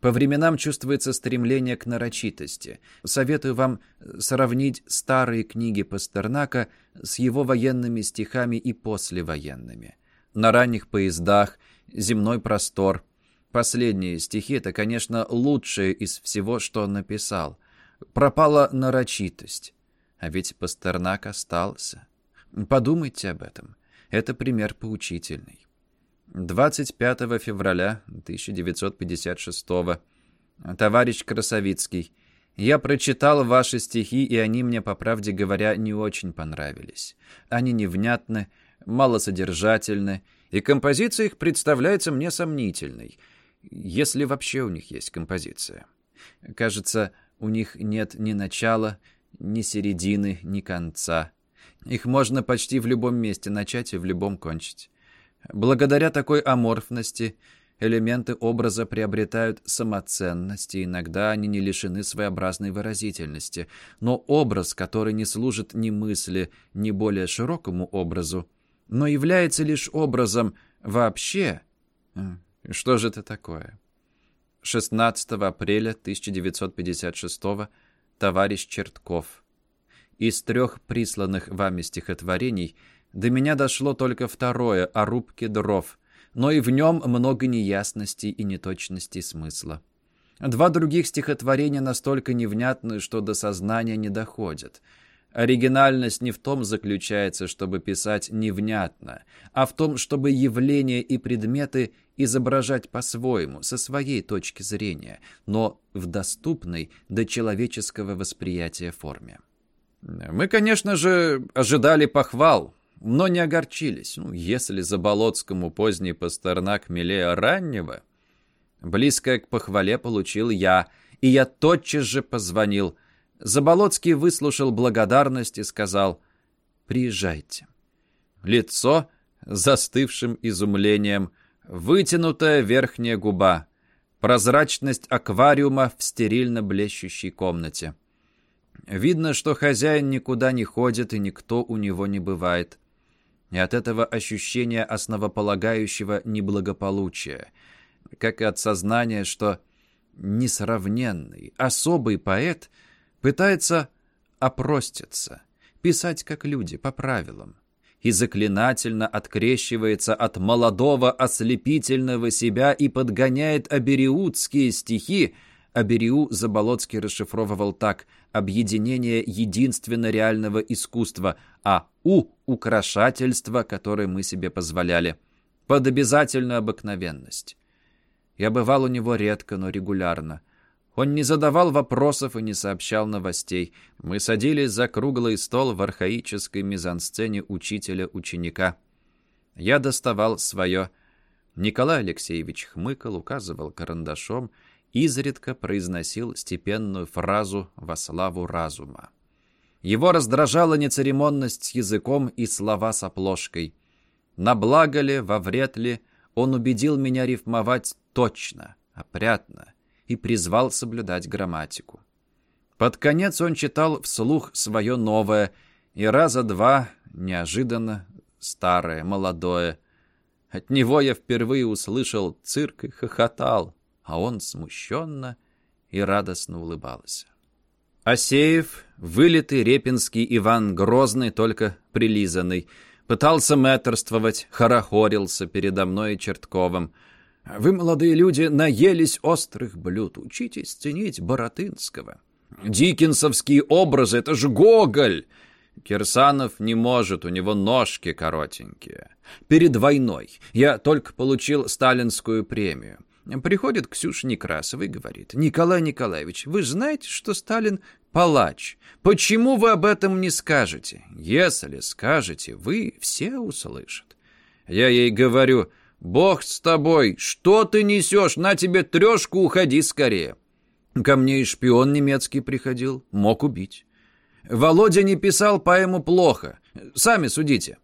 По временам чувствуется стремление к нарочитости. Советую вам сравнить старые книги Пастернака с его военными стихами и послевоенными. На ранних поездах земной простор. Последние стихи — это, конечно, лучшее из всего, что он написал. Пропала нарочитость. А ведь Пастернак остался. Подумайте об этом. Это пример поучительный. 25 февраля 1956 Товарищ Красовицкий, я прочитал ваши стихи, и они мне, по правде говоря, не очень понравились. Они невнятны, малосодержательны, и композиция их представляется мне сомнительной, если вообще у них есть композиция. Кажется, у них нет ни начала, ни середины, ни конца. Их можно почти в любом месте начать и в любом кончить. Благодаря такой аморфности элементы образа приобретают самоценность, и иногда они не лишены своеобразной выразительности. Но образ, который не служит ни мысли, ни более широкому образу, но является лишь образом вообще. Что же это такое? 16 апреля 1956 товарищ Чертков. Из трех присланных вами стихотворений до меня дошло только второе о рубке дров, но и в нем много неясностей и неточностей смысла. Два других стихотворения настолько невнятны, что до сознания не доходят — Оригинальность не в том заключается, чтобы писать невнятно, а в том, чтобы явления и предметы изображать по-своему, со своей точки зрения, но в доступной до человеческого восприятия форме. Мы, конечно же, ожидали похвал, но не огорчились. Ну, если Заболоцкому поздний Пастернак милее раннего, близкое к похвале получил я, и я тотчас же позвонил – Заболоцкий выслушал благодарность и сказал «Приезжайте». Лицо застывшим изумлением, вытянутая верхняя губа, прозрачность аквариума в стерильно блещущей комнате. Видно, что хозяин никуда не ходит и никто у него не бывает. И от этого ощущения основополагающего неблагополучия, как и от сознания, что несравненный, особый поэт — Пытается опроститься, писать как люди, по правилам. И заклинательно открещивается от молодого ослепительного себя и подгоняет абериутские стихи А Бериу Заболоцкий расшифровывал так «объединение единственно реального искусства», а «у» — украшательство, которое мы себе позволяли, под обязательную обыкновенность. Я бывал у него редко, но регулярно. Он не задавал вопросов и не сообщал новостей. Мы садились за круглый стол в архаической мизансцене учителя-ученика. Я доставал свое. Николай Алексеевич хмыкал, указывал карандашом, изредка произносил степенную фразу во славу разума. Его раздражала нецеремонность с языком и слова с оплошкой. На благо ли, во вред ли, он убедил меня рифмовать точно, опрятно, и призвал соблюдать грамматику. Под конец он читал вслух свое новое, и раза два, неожиданно, старое, молодое. От него я впервые услышал цирк и хохотал, а он смущенно и радостно улыбался. Асеев, вылитый репинский Иван Грозный, только прилизанный, пытался мэтрствовать, хорохорился передо мной и Чертковым — вы, молодые люди, наелись острых блюд. Учитесь ценить Боротынского. Диккенсовские образы — это же Гоголь! Кирсанов не может, у него ножки коротенькие. Перед войной я только получил сталинскую премию. Приходит Ксюша Некрасова и говорит, «Николай Николаевич, вы знаете, что Сталин палач? Почему вы об этом не скажете? Если скажете, вы все услышат». Я ей говорю, «Бог с тобой! Что ты несешь? На тебе трешку, уходи скорее!» Ко мне и шпион немецкий приходил, мог убить. Володя не писал поэму плохо. Сами судите.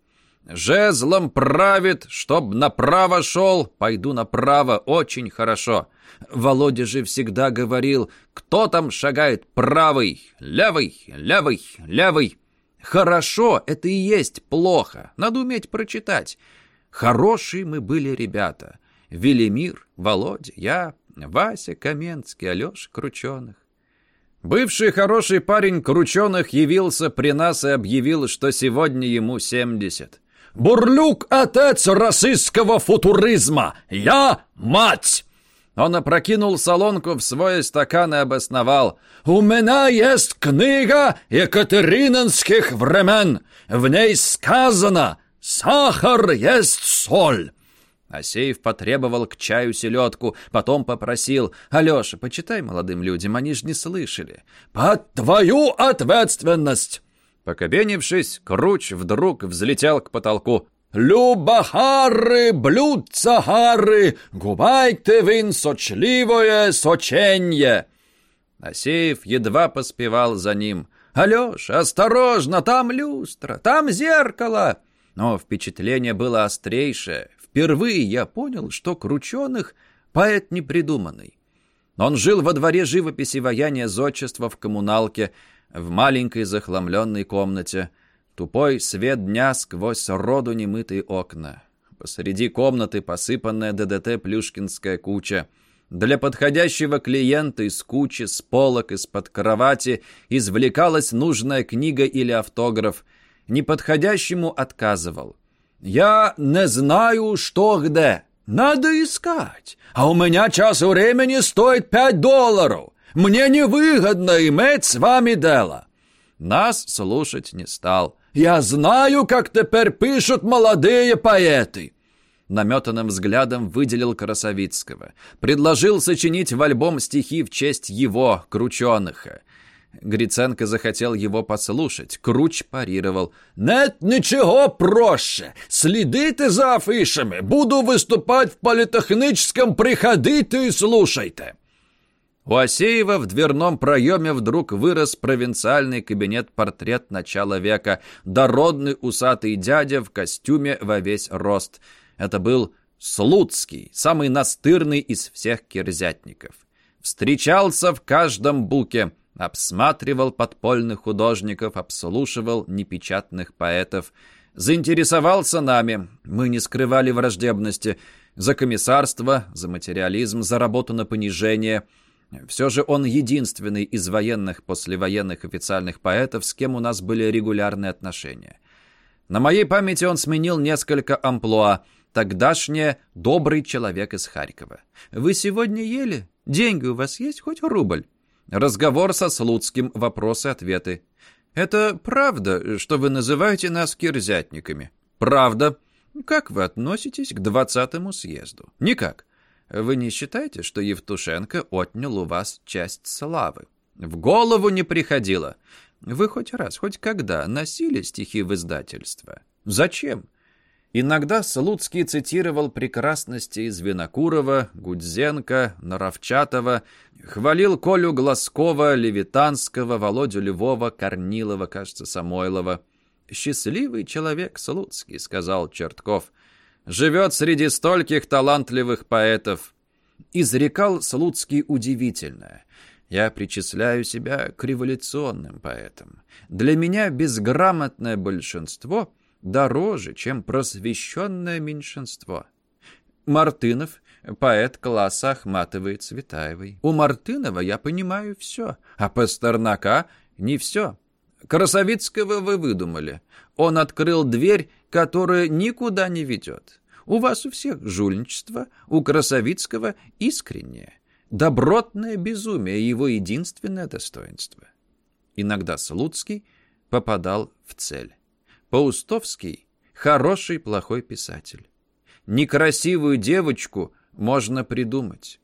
«Жезлом правит, чтоб направо шел, пойду направо, очень хорошо». Володя же всегда говорил, кто там шагает правый, левый, левый, левый. Хорошо — это и есть плохо, надо уметь прочитать. Хорошие мы были ребята. Велимир, Володя, я, Вася Каменский, Алеша Крученых. Бывший хороший парень Крученых явился при нас и объявил, что сегодня ему семьдесят. «Бурлюк — отец расистского футуризма! Я — мать!» Он опрокинул солонку в свой стакан и обосновал. «У меня есть книга екатерининских времен. В ней сказано, «Сахар есть соль!» Асеев потребовал к чаю селедку, потом попросил «Алеша, почитай молодым людям, они ж не слышали». «Под твою ответственность!» Покобенившись, Круч вдруг взлетел к потолку. «Любахары, блюдца гары, губайте вин сочливое соченье!» Асеев едва поспевал за ним. «Алеша, осторожно, там люстра, там зеркало!» Но впечатление было острейшее. Впервые я понял, что Крученых — поэт непридуманный. Он жил во дворе живописи вояния зодчества в коммуналке, в маленькой захламленной комнате. Тупой свет дня сквозь роду немытые окна. Посреди комнаты посыпанная ДДТ плюшкинская куча. Для подходящего клиента из кучи, с полок, из-под кровати извлекалась нужная книга или автограф — неподходящему отказывал. «Я не знаю, что где. Надо искать. А у меня час времени стоит пять долларов. Мне невыгодно иметь с вами дело». Нас слушать не стал. «Я знаю, как теперь пишут молодые поэты». Наметанным взглядом выделил Красовицкого. Предложил сочинить в альбом стихи в честь его, Крученыха. Гриценко захотел его послушать. Круч парировал. «Нет ничего проще. Следите за афишами. Буду выступать в политехническом. Приходите и слушайте». У Асеева в дверном проеме вдруг вырос провинциальный кабинет-портрет начала века. Дородный усатый дядя в костюме во весь рост. Это был Слуцкий, самый настырный из всех кирзятников. Встречался в каждом буке – обсматривал подпольных художников, обслушивал непечатных поэтов, заинтересовался нами. Мы не скрывали враждебности за комиссарство, за материализм, за работу на понижение. Все же он единственный из военных послевоенных официальных поэтов, с кем у нас были регулярные отношения. На моей памяти он сменил несколько амплуа. Тогдашнее «добрый человек из Харькова». «Вы сегодня ели?» Деньги у вас есть хоть рубль?» Разговор со Слуцким, вопросы-ответы. «Это правда, что вы называете нас кирзятниками?» «Правда. Как вы относитесь к двадцатому съезду?» «Никак. Вы не считаете, что Евтушенко отнял у вас часть славы?» «В голову не приходило. Вы хоть раз, хоть когда носили стихи в издательство?» «Зачем?» Иногда Слуцкий цитировал прекрасности из Винокурова, Гудзенко, Наровчатова, хвалил Колю Глазкова, Левитанского, Володю Львова, Корнилова, кажется, Самойлова. «Счастливый человек Слуцкий», — сказал Чертков. «Живет среди стольких талантливых поэтов». Изрекал Слуцкий удивительное. Я причисляю себя к революционным поэтам. Для меня безграмотное большинство — дороже, чем просвещенное меньшинство. Мартынов — поэт класса Ахматовой и Цветаевой. У Мартынова я понимаю все, а Пастернака — не все. Красовицкого вы выдумали. Он открыл дверь, которая никуда не ведет. У вас у всех жульничество, у Красовицкого искреннее. Добротное безумие — его единственное достоинство. Иногда Слуцкий попадал в цель. Паустовский — хороший плохой писатель. Некрасивую девочку можно придумать.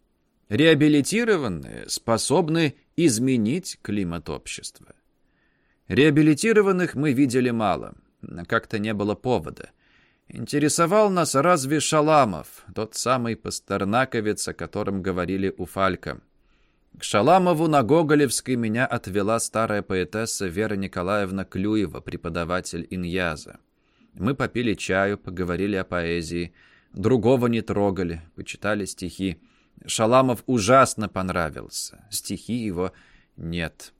Реабилитированные способны изменить климат общества. Реабилитированных мы видели мало. Как-то не было повода. Интересовал нас разве Шаламов, тот самый пастернаковец, о котором говорили у Фалька. К Шаламову на Гоголевской меня отвела старая поэтесса Вера Николаевна Клюева, преподаватель Иньяза. Мы попили чаю, поговорили о поэзии. Другого не трогали, почитали стихи. Шаламов ужасно понравился. Стихи его нет.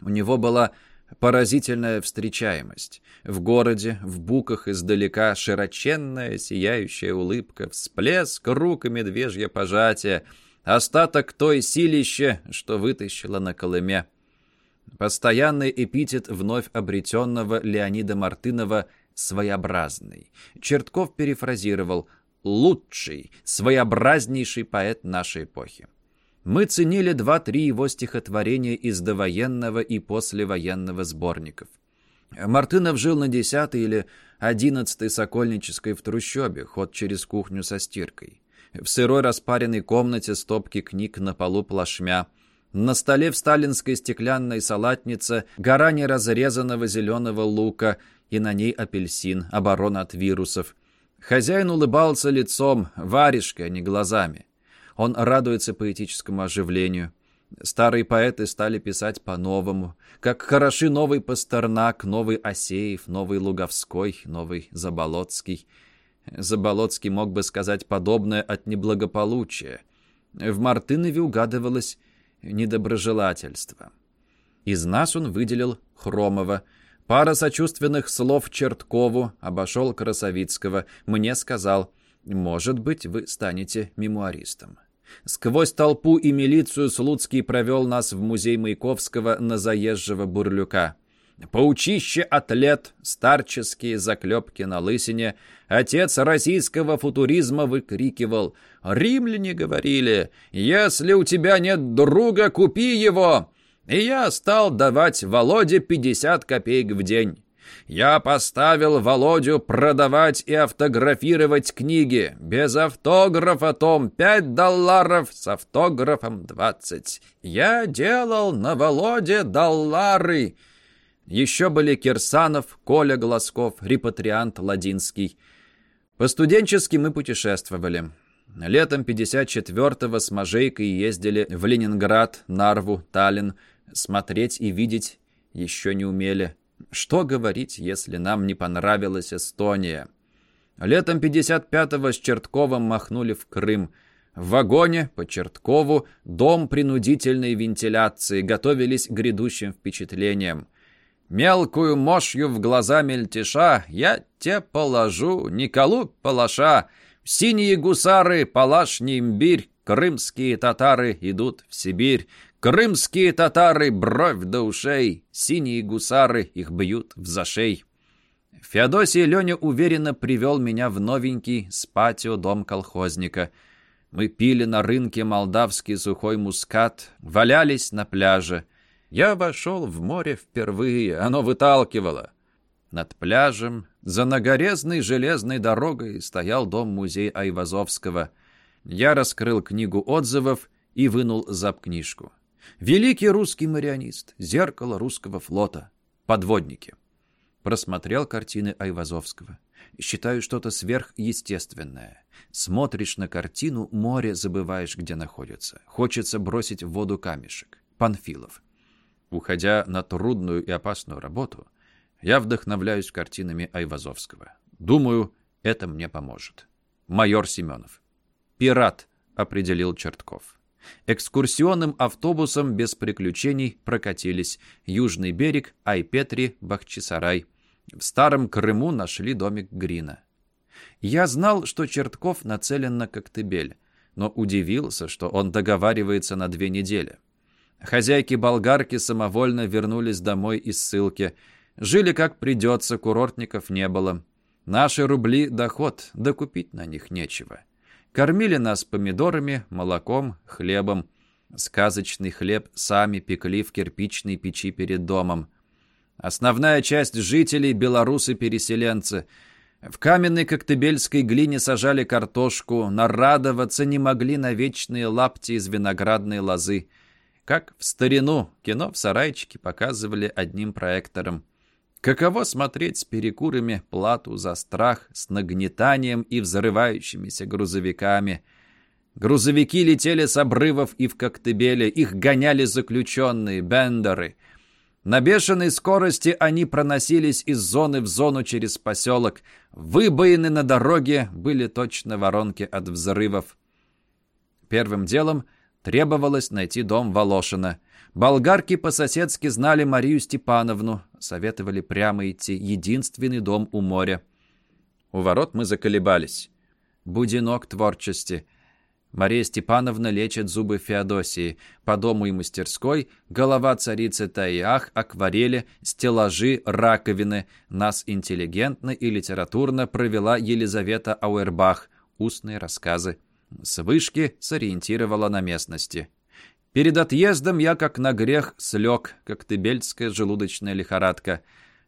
У него была поразительная встречаемость. В городе, в буках издалека широченная сияющая улыбка, всплеск рук и медвежье пожатие — Остаток той силище, что вытащила на Колыме. Постоянный эпитет вновь обретенного Леонида Мартынова «своеобразный». Чертков перефразировал «лучший, своеобразнейший поэт нашей эпохи». Мы ценили два-три его стихотворения из довоенного и послевоенного сборников. Мартынов жил на десятой или одиннадцатой Сокольнической в трущобе, ход через кухню со стиркой. В сырой распаренной комнате стопки книг на полу плашмя. На столе в сталинской стеклянной салатнице гора неразрезанного зеленого лука и на ней апельсин, оборона от вирусов. Хозяин улыбался лицом, варежкой, а не глазами. Он радуется поэтическому оживлению. Старые поэты стали писать по-новому. Как хороши новый Пастернак, новый Осеев, новый Луговской, новый Заболоцкий — Заболоцкий мог бы сказать подобное от неблагополучия. В Мартынове угадывалось недоброжелательство. Из нас он выделил Хромова. Пара сочувственных слов Черткову обошел Красовицкого. Мне сказал, может быть, вы станете мемуаристом. Сквозь толпу и милицию Слуцкий провел нас в музей Маяковского на заезжего бурлюка. Паучище атлет, старческие заклепки на лысине. Отец российского футуризма выкрикивал. «Римляне говорили, если у тебя нет друга, купи его!» И я стал давать Володе 50 копеек в день. Я поставил Володю продавать и автографировать книги. Без автографа том 5 долларов, с автографом 20. Я делал на Володе доллары. Еще были Кирсанов, Коля Глазков, репатриант Ладинский. По-студенчески мы путешествовали. Летом 54-го с Можейкой ездили в Ленинград, Нарву, Таллин. Смотреть и видеть еще не умели. Что говорить, если нам не понравилась Эстония? Летом 55-го с Чертковым махнули в Крым. В вагоне по Черткову дом принудительной вентиляции готовились к грядущим впечатлениям. Мелкую мошью в глаза мельтеша я те положу, Николу палаша. Синие гусары, палаш не имбирь, Крымские татары идут в Сибирь. Крымские татары, бровь до ушей, Синие гусары их бьют в зашей. Феодосий Леня уверенно привел меня в новенький с патио дом колхозника. Мы пили на рынке молдавский сухой мускат, валялись на пляже. Я вошел в море впервые, оно выталкивало. Над пляжем, за нагорезной железной дорогой, стоял дом-музей Айвазовского. Я раскрыл книгу отзывов и вынул запкнижку. Великий русский марианист, зеркало русского флота, подводники. Просмотрел картины Айвазовского. Считаю что-то сверхъестественное. Смотришь на картину, море забываешь, где находится. Хочется бросить в воду камешек. Панфилов. Уходя на трудную и опасную работу, я вдохновляюсь картинами Айвазовского. Думаю, это мне поможет. Майор Семенов. «Пират», — определил Чертков. Экскурсионным автобусом без приключений прокатились Южный берег, Айпетри, Бахчисарай. В Старом Крыму нашли домик Грина. Я знал, что Чертков нацелен на Коктебель, но удивился, что он договаривается на две недели. Хозяйки-болгарки самовольно вернулись домой из ссылки. Жили как придется, курортников не было. Наши рубли – доход, да купить на них нечего. Кормили нас помидорами, молоком, хлебом. Сказочный хлеб сами пекли в кирпичной печи перед домом. Основная часть жителей – белорусы-переселенцы. В каменной коктебельской глине сажали картошку, нарадоваться не могли на вечные лапти из виноградной лозы. Как в старину кино в сарайчике показывали одним проектором. Каково смотреть с перекурами плату за страх, с нагнетанием и взрывающимися грузовиками. Грузовики летели с обрывов и в Коктебеле, их гоняли заключенные, бендеры. На бешеной скорости они проносились из зоны в зону через поселок. Выбоины на дороге были точно воронки от взрывов. Первым делом – Требовалось найти дом Волошина. Болгарки по-соседски знали Марию Степановну. Советовали прямо идти. Единственный дом у моря. У ворот мы заколебались. Будинок творчести. Мария Степановна лечит зубы Феодосии. По дому и мастерской голова царицы Таиах, акварели, стеллажи, раковины. Нас интеллигентно и литературно провела Елизавета Ауэрбах. Устные рассказы. С вышки сориентировала на местности. Перед отъездом я как на грех слег, как тыбельская желудочная лихорадка.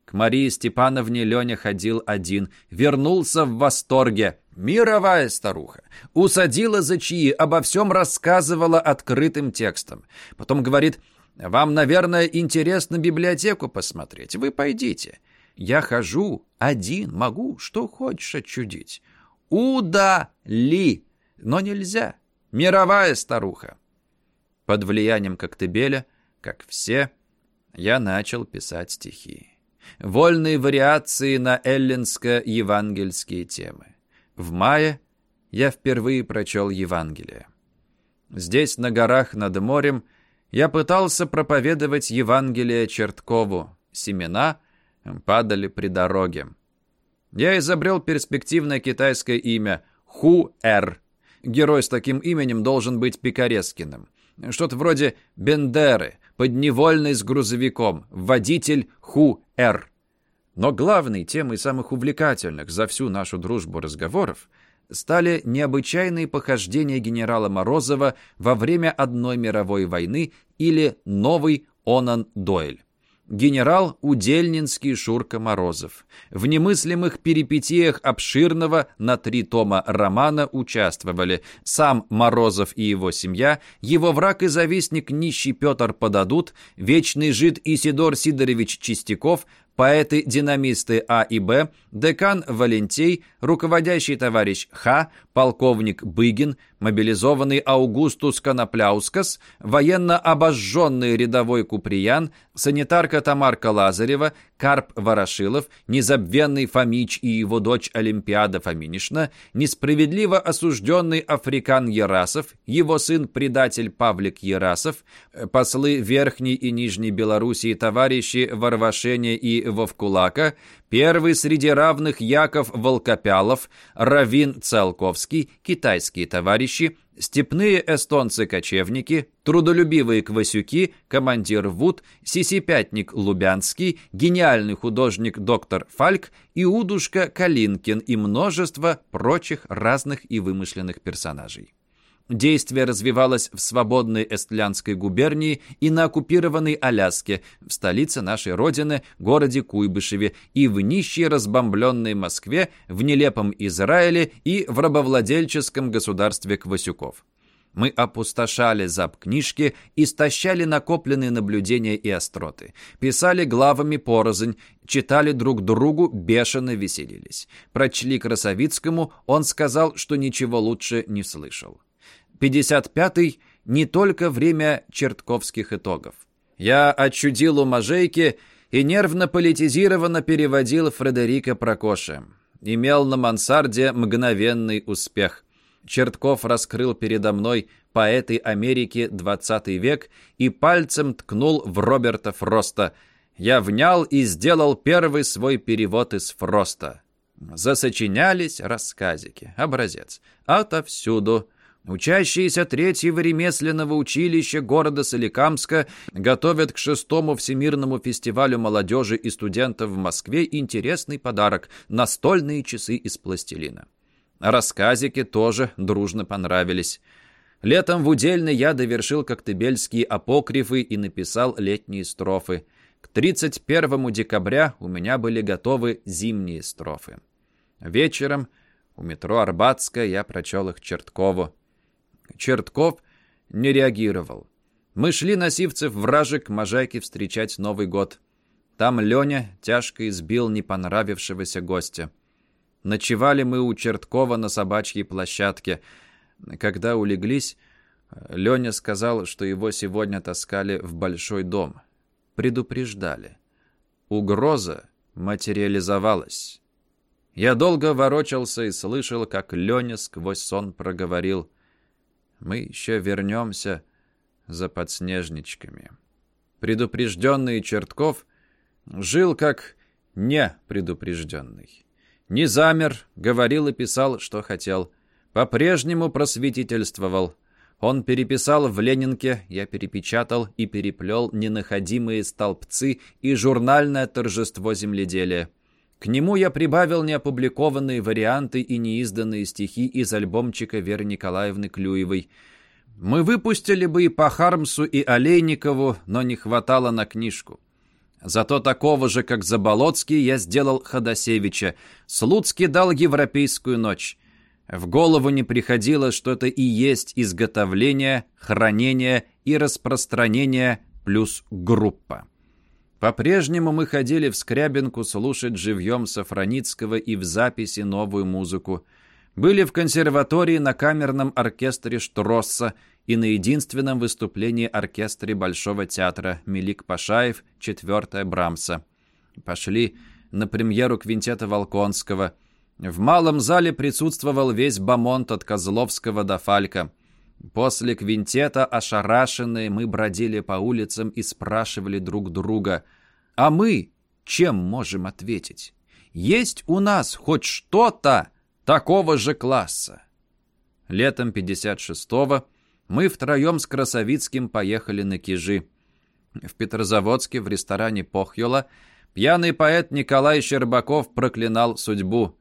К Марии Степановне Леня ходил один, вернулся в восторге. Мировая старуха. Усадила за чаи, обо всем рассказывала открытым текстом. Потом говорит, вам, наверное, интересно библиотеку посмотреть. Вы пойдите. Я хожу один, могу, что хочешь отчудить. Удали! Но нельзя. Мировая старуха. Под влиянием Коктебеля, как все, я начал писать стихи. Вольные вариации на эллинско-евангельские темы. В мае я впервые прочел Евангелие. Здесь, на горах над морем, я пытался проповедовать Евангелие Черткову. Семена падали при дороге. Я изобрел перспективное китайское имя Ху-Эр Герой с таким именем должен быть Пикарескиным. Что-то вроде Бендеры, подневольный с грузовиком, водитель Ху-Р. Но главной темой самых увлекательных за всю нашу дружбу разговоров стали необычайные похождения генерала Морозова во время одной мировой войны или новый Онан Дойль генерал Удельнинский Шурка Морозов. В немыслимых перипетиях обширного на три тома романа участвовали сам Морозов и его семья, его враг и завистник нищий Петр Подадут, вечный жид Исидор Сидорович Чистяков, поэты-динамисты А и Б, декан Валентей, руководящий товарищ Х, полковник Быгин, мобилизованный Аугустус Конопляускас, военно обожженный рядовой Куприян, санитарка Тамарка Лазарева, Карп Ворошилов, незабвенный Фомич и его дочь Олимпиада Фоминишна, несправедливо осужденный Африкан Ярасов, его сын-предатель Павлик Ярасов, послы Верхней и Нижней Белоруссии товарищи Варвашеня и Вовкулака, первый среди равных Яков Волкопялов, Равин Циолковский, китайские товарищи, степные эстонцы-кочевники, трудолюбивые квасюки, командир Вуд, сисипятник Лубянский, гениальный художник доктор Фальк, Иудушка Калинкин и множество прочих разных и вымышленных персонажей. Действие развивалось в свободной Эстлянской губернии и на оккупированной Аляске, в столице нашей родины, городе Куйбышеве, и в нищей разбомбленной Москве, в нелепом Израиле и в рабовладельческом государстве Квасюков. Мы опустошали зап-книжки, истощали накопленные наблюдения и остроты, писали главами порознь, читали друг другу, бешено веселились. Прочли Красовицкому, он сказал, что ничего лучше не слышал. 55-й — не только время чертковских итогов. Я отчудил у Мажейки и нервно-политизированно переводил Фредерика Прокоше. Имел на мансарде мгновенный успех — Чертков раскрыл передо мной поэты Америки XX век и пальцем ткнул в Роберта Фроста. Я внял и сделал первый свой перевод из Фроста. Засочинялись рассказики. Образец. Отовсюду. Учащиеся третьего ремесленного училища города Соликамска готовят к шестому Всемирному фестивалю молодежи и студентов в Москве интересный подарок – настольные часы из пластилина. Рассказики тоже дружно понравились. Летом в Удельной я довершил коктебельские апокрифы и написал летние строфы. К 31 декабря у меня были готовы зимние строфы. Вечером у метро Арбатская я прочел их Черткову. Чертков не реагировал. Мы шли на Сивцев вражек Можайке встречать Новый год. Там Леня тяжко избил непонравившегося гостя. Ночевали мы у Черткова на собачьей площадке. Когда улеглись, Леня сказал, что его сегодня таскали в большой дом. Предупреждали. Угроза материализовалась. Я долго ворочался и слышал, как Леня сквозь сон проговорил. «Мы еще вернемся за подснежничками». Предупрежденный Чертков жил как непредупрежденный. Не замер, говорил и писал, что хотел. По-прежнему просветительствовал. Он переписал в Ленинке, я перепечатал и переплел ненаходимые столбцы и журнальное торжество земледелия. К нему я прибавил неопубликованные варианты и неизданные стихи из альбомчика Веры Николаевны Клюевой. Мы выпустили бы и по Хармсу, и Олейникову, но не хватало на книжку. Зато такого же, как Заболоцкий, я сделал Ходосевича. Слуцкий дал европейскую ночь. В голову не приходило, что это и есть изготовление, хранение и распространение плюс группа. По-прежнему мы ходили в Скрябинку слушать живьем Сафроницкого и в записи новую музыку. Были в консерватории на камерном оркестре Штросса и на единственном выступлении оркестре Большого театра Мелик Пашаев, четвертая Брамса. Пошли на премьеру квинтета Волконского. В малом зале присутствовал весь бомонд от Козловского до Фалька. После квинтета, ошарашенные, мы бродили по улицам и спрашивали друг друга, а мы чем можем ответить? Есть у нас хоть что-то такого же класса? Летом 56-го мы втроем с Красовицким поехали на Кижи. В Петрозаводске в ресторане Похьюла пьяный поэт Николай Щербаков проклинал судьбу.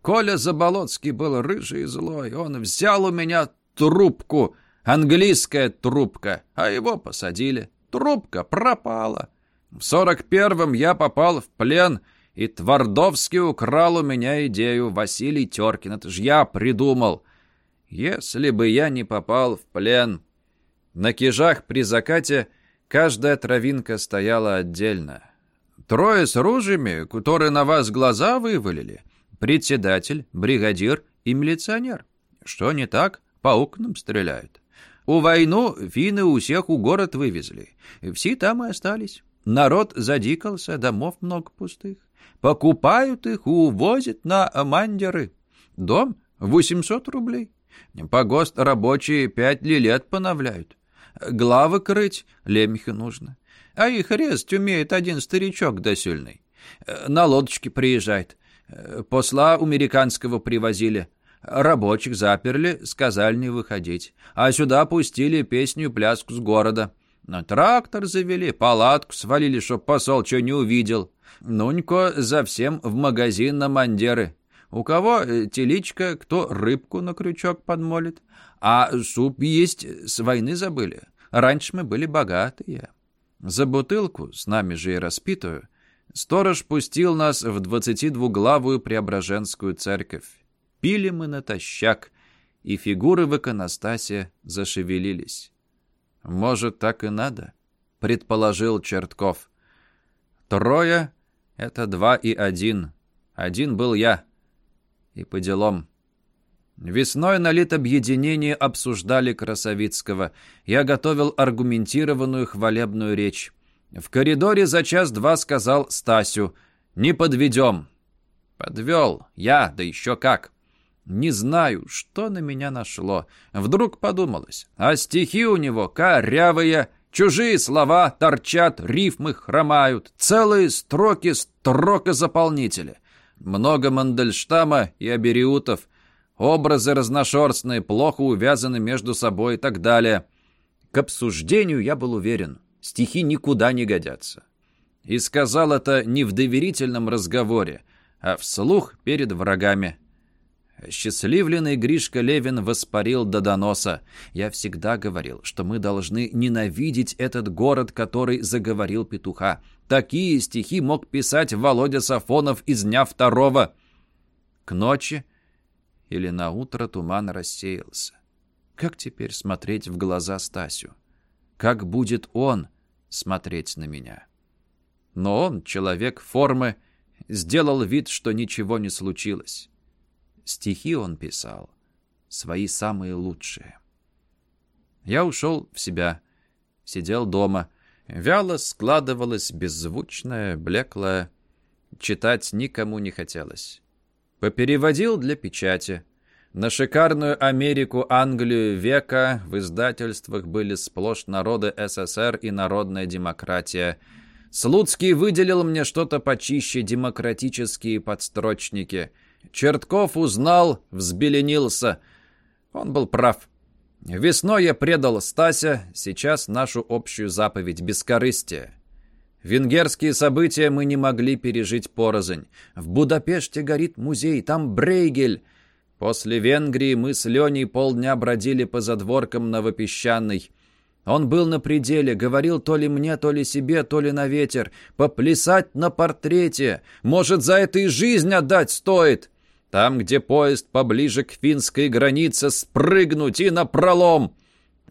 Коля Заболоцкий был рыжий и злой. Он взял у меня трубку, английская трубка, а его посадили. Трубка пропала. В сорок первом я попал в плен, и Твардовский украл у меня идею. Василий Теркин, это ж я придумал. Если бы я не попал в плен... На кижах при закате каждая травинка стояла отдельно. Трое с ружьями, которые на вас глаза вывалили. Председатель, бригадир и милиционер. Что не так? По окнам стреляют. У войну финны у всех у город вывезли. Все там и остались. Народ задикался, домов много пустых. Покупают их, увозят на мандеры. Дом 800 рублей. Погост рабочие пять лет поновляют. Главы крыть лемехи нужно. А их резать умеет один старичок досюльный. На лодочке приезжает. Посла американского привозили. Рабочих заперли, сказали не выходить. А сюда пустили песню-пляску с города. На трактор завели, палатку свалили, чтоб посол что не увидел. Нунько за всем в магазин на мандеры. У кого э, теличка, кто рыбку на крючок подмолит. А суп есть, с войны забыли. Раньше мы были богатые. За бутылку, с нами же и распитую, сторож пустил нас в двадцатидвуглавую Преображенскую церковь. Пили мы натощак, и фигуры в иконостасе зашевелились. «Может, так и надо?» — предположил Чертков. «Трое — это два и один. Один был я. И по делам». Весной на литобъединении обсуждали Красовицкого. Я готовил аргументированную хвалебную речь. В коридоре за час-два сказал Стасю «Не подведем». Подвел. Я, да еще как. Не знаю, что на меня нашло. Вдруг подумалось. А стихи у него корявые, чужие слова торчат, рифмы хромают, целые строки строкозаполнители. Много Мандельштама и Абериутов, образы разношерстные, плохо увязаны между собой и так далее. К обсуждению я был уверен, стихи никуда не годятся. И сказал это не в доверительном разговоре, а вслух перед врагами. Счастливленный Гришка Левин воспарил до доноса. Я всегда говорил, что мы должны ненавидеть этот город, который заговорил петуха. Такие стихи мог писать Володя Сафонов из дня второго. К ночи или на утро туман рассеялся. Как теперь смотреть в глаза Стасю? Как будет он смотреть на меня? Но он, человек формы, сделал вид, что ничего не случилось. Стихи он писал, свои самые лучшие. Я ушел в себя, сидел дома. Вяло складывалось беззвучное, блеклое. Читать никому не хотелось. Попереводил для печати. На шикарную Америку, Англию века в издательствах были сплошь народы СССР и народная демократия. Слуцкий выделил мне что-то почище демократические подстрочники — Чертков узнал, взбеленился. Он был прав. Весной я предал Стася, сейчас нашу общую заповедь бескорыстия. Венгерские события мы не могли пережить порознь. В Будапеште горит музей, там Брейгель. После Венгрии мы с Леней полдня бродили по задворкам Новопесчаной. Он был на пределе, говорил то ли мне, то ли себе, то ли на ветер. Поплясать на портрете. Может, за это и жизнь отдать стоит. Там, где поезд поближе к финской границе, спрыгнуть и напролом.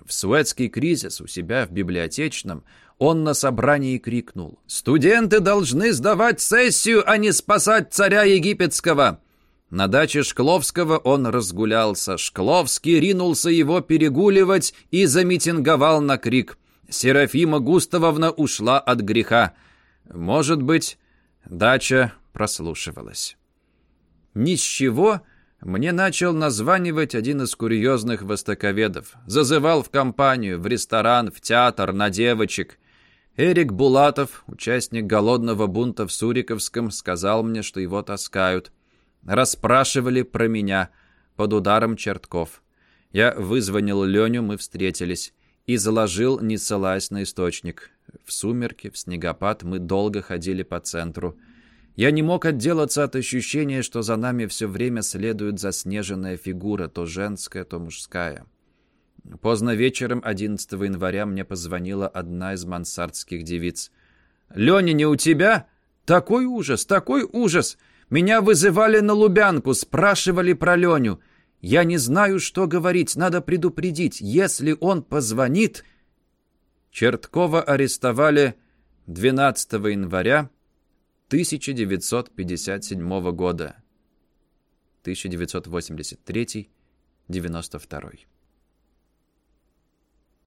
В Суэцкий кризис у себя в библиотечном он на собрании крикнул. «Студенты должны сдавать сессию, а не спасать царя египетского!» На даче Шкловского он разгулялся. Шкловский ринулся его перегуливать и замитинговал на крик. Серафима Густавовна ушла от греха. Может быть, дача прослушивалась. Ни с чего мне начал названивать один из курьезных востоковедов. Зазывал в компанию, в ресторан, в театр, на девочек. Эрик Булатов, участник голодного бунта в Суриковском, сказал мне, что его таскают. Расспрашивали про меня под ударом чертков. Я вызвонил Леню, мы встретились. И заложил, не ссылаясь на источник. В сумерки, в снегопад мы долго ходили по центру. Я не мог отделаться от ощущения, что за нами все время следует заснеженная фигура, то женская, то мужская. Поздно вечером 11 января мне позвонила одна из мансардских девиц. «Леня, не у тебя? Такой ужас, такой ужас! Меня вызывали на Лубянку, спрашивали про Леню. Я не знаю, что говорить, надо предупредить. Если он позвонит...» Черткова арестовали 12 января 1957 года. 1983-92.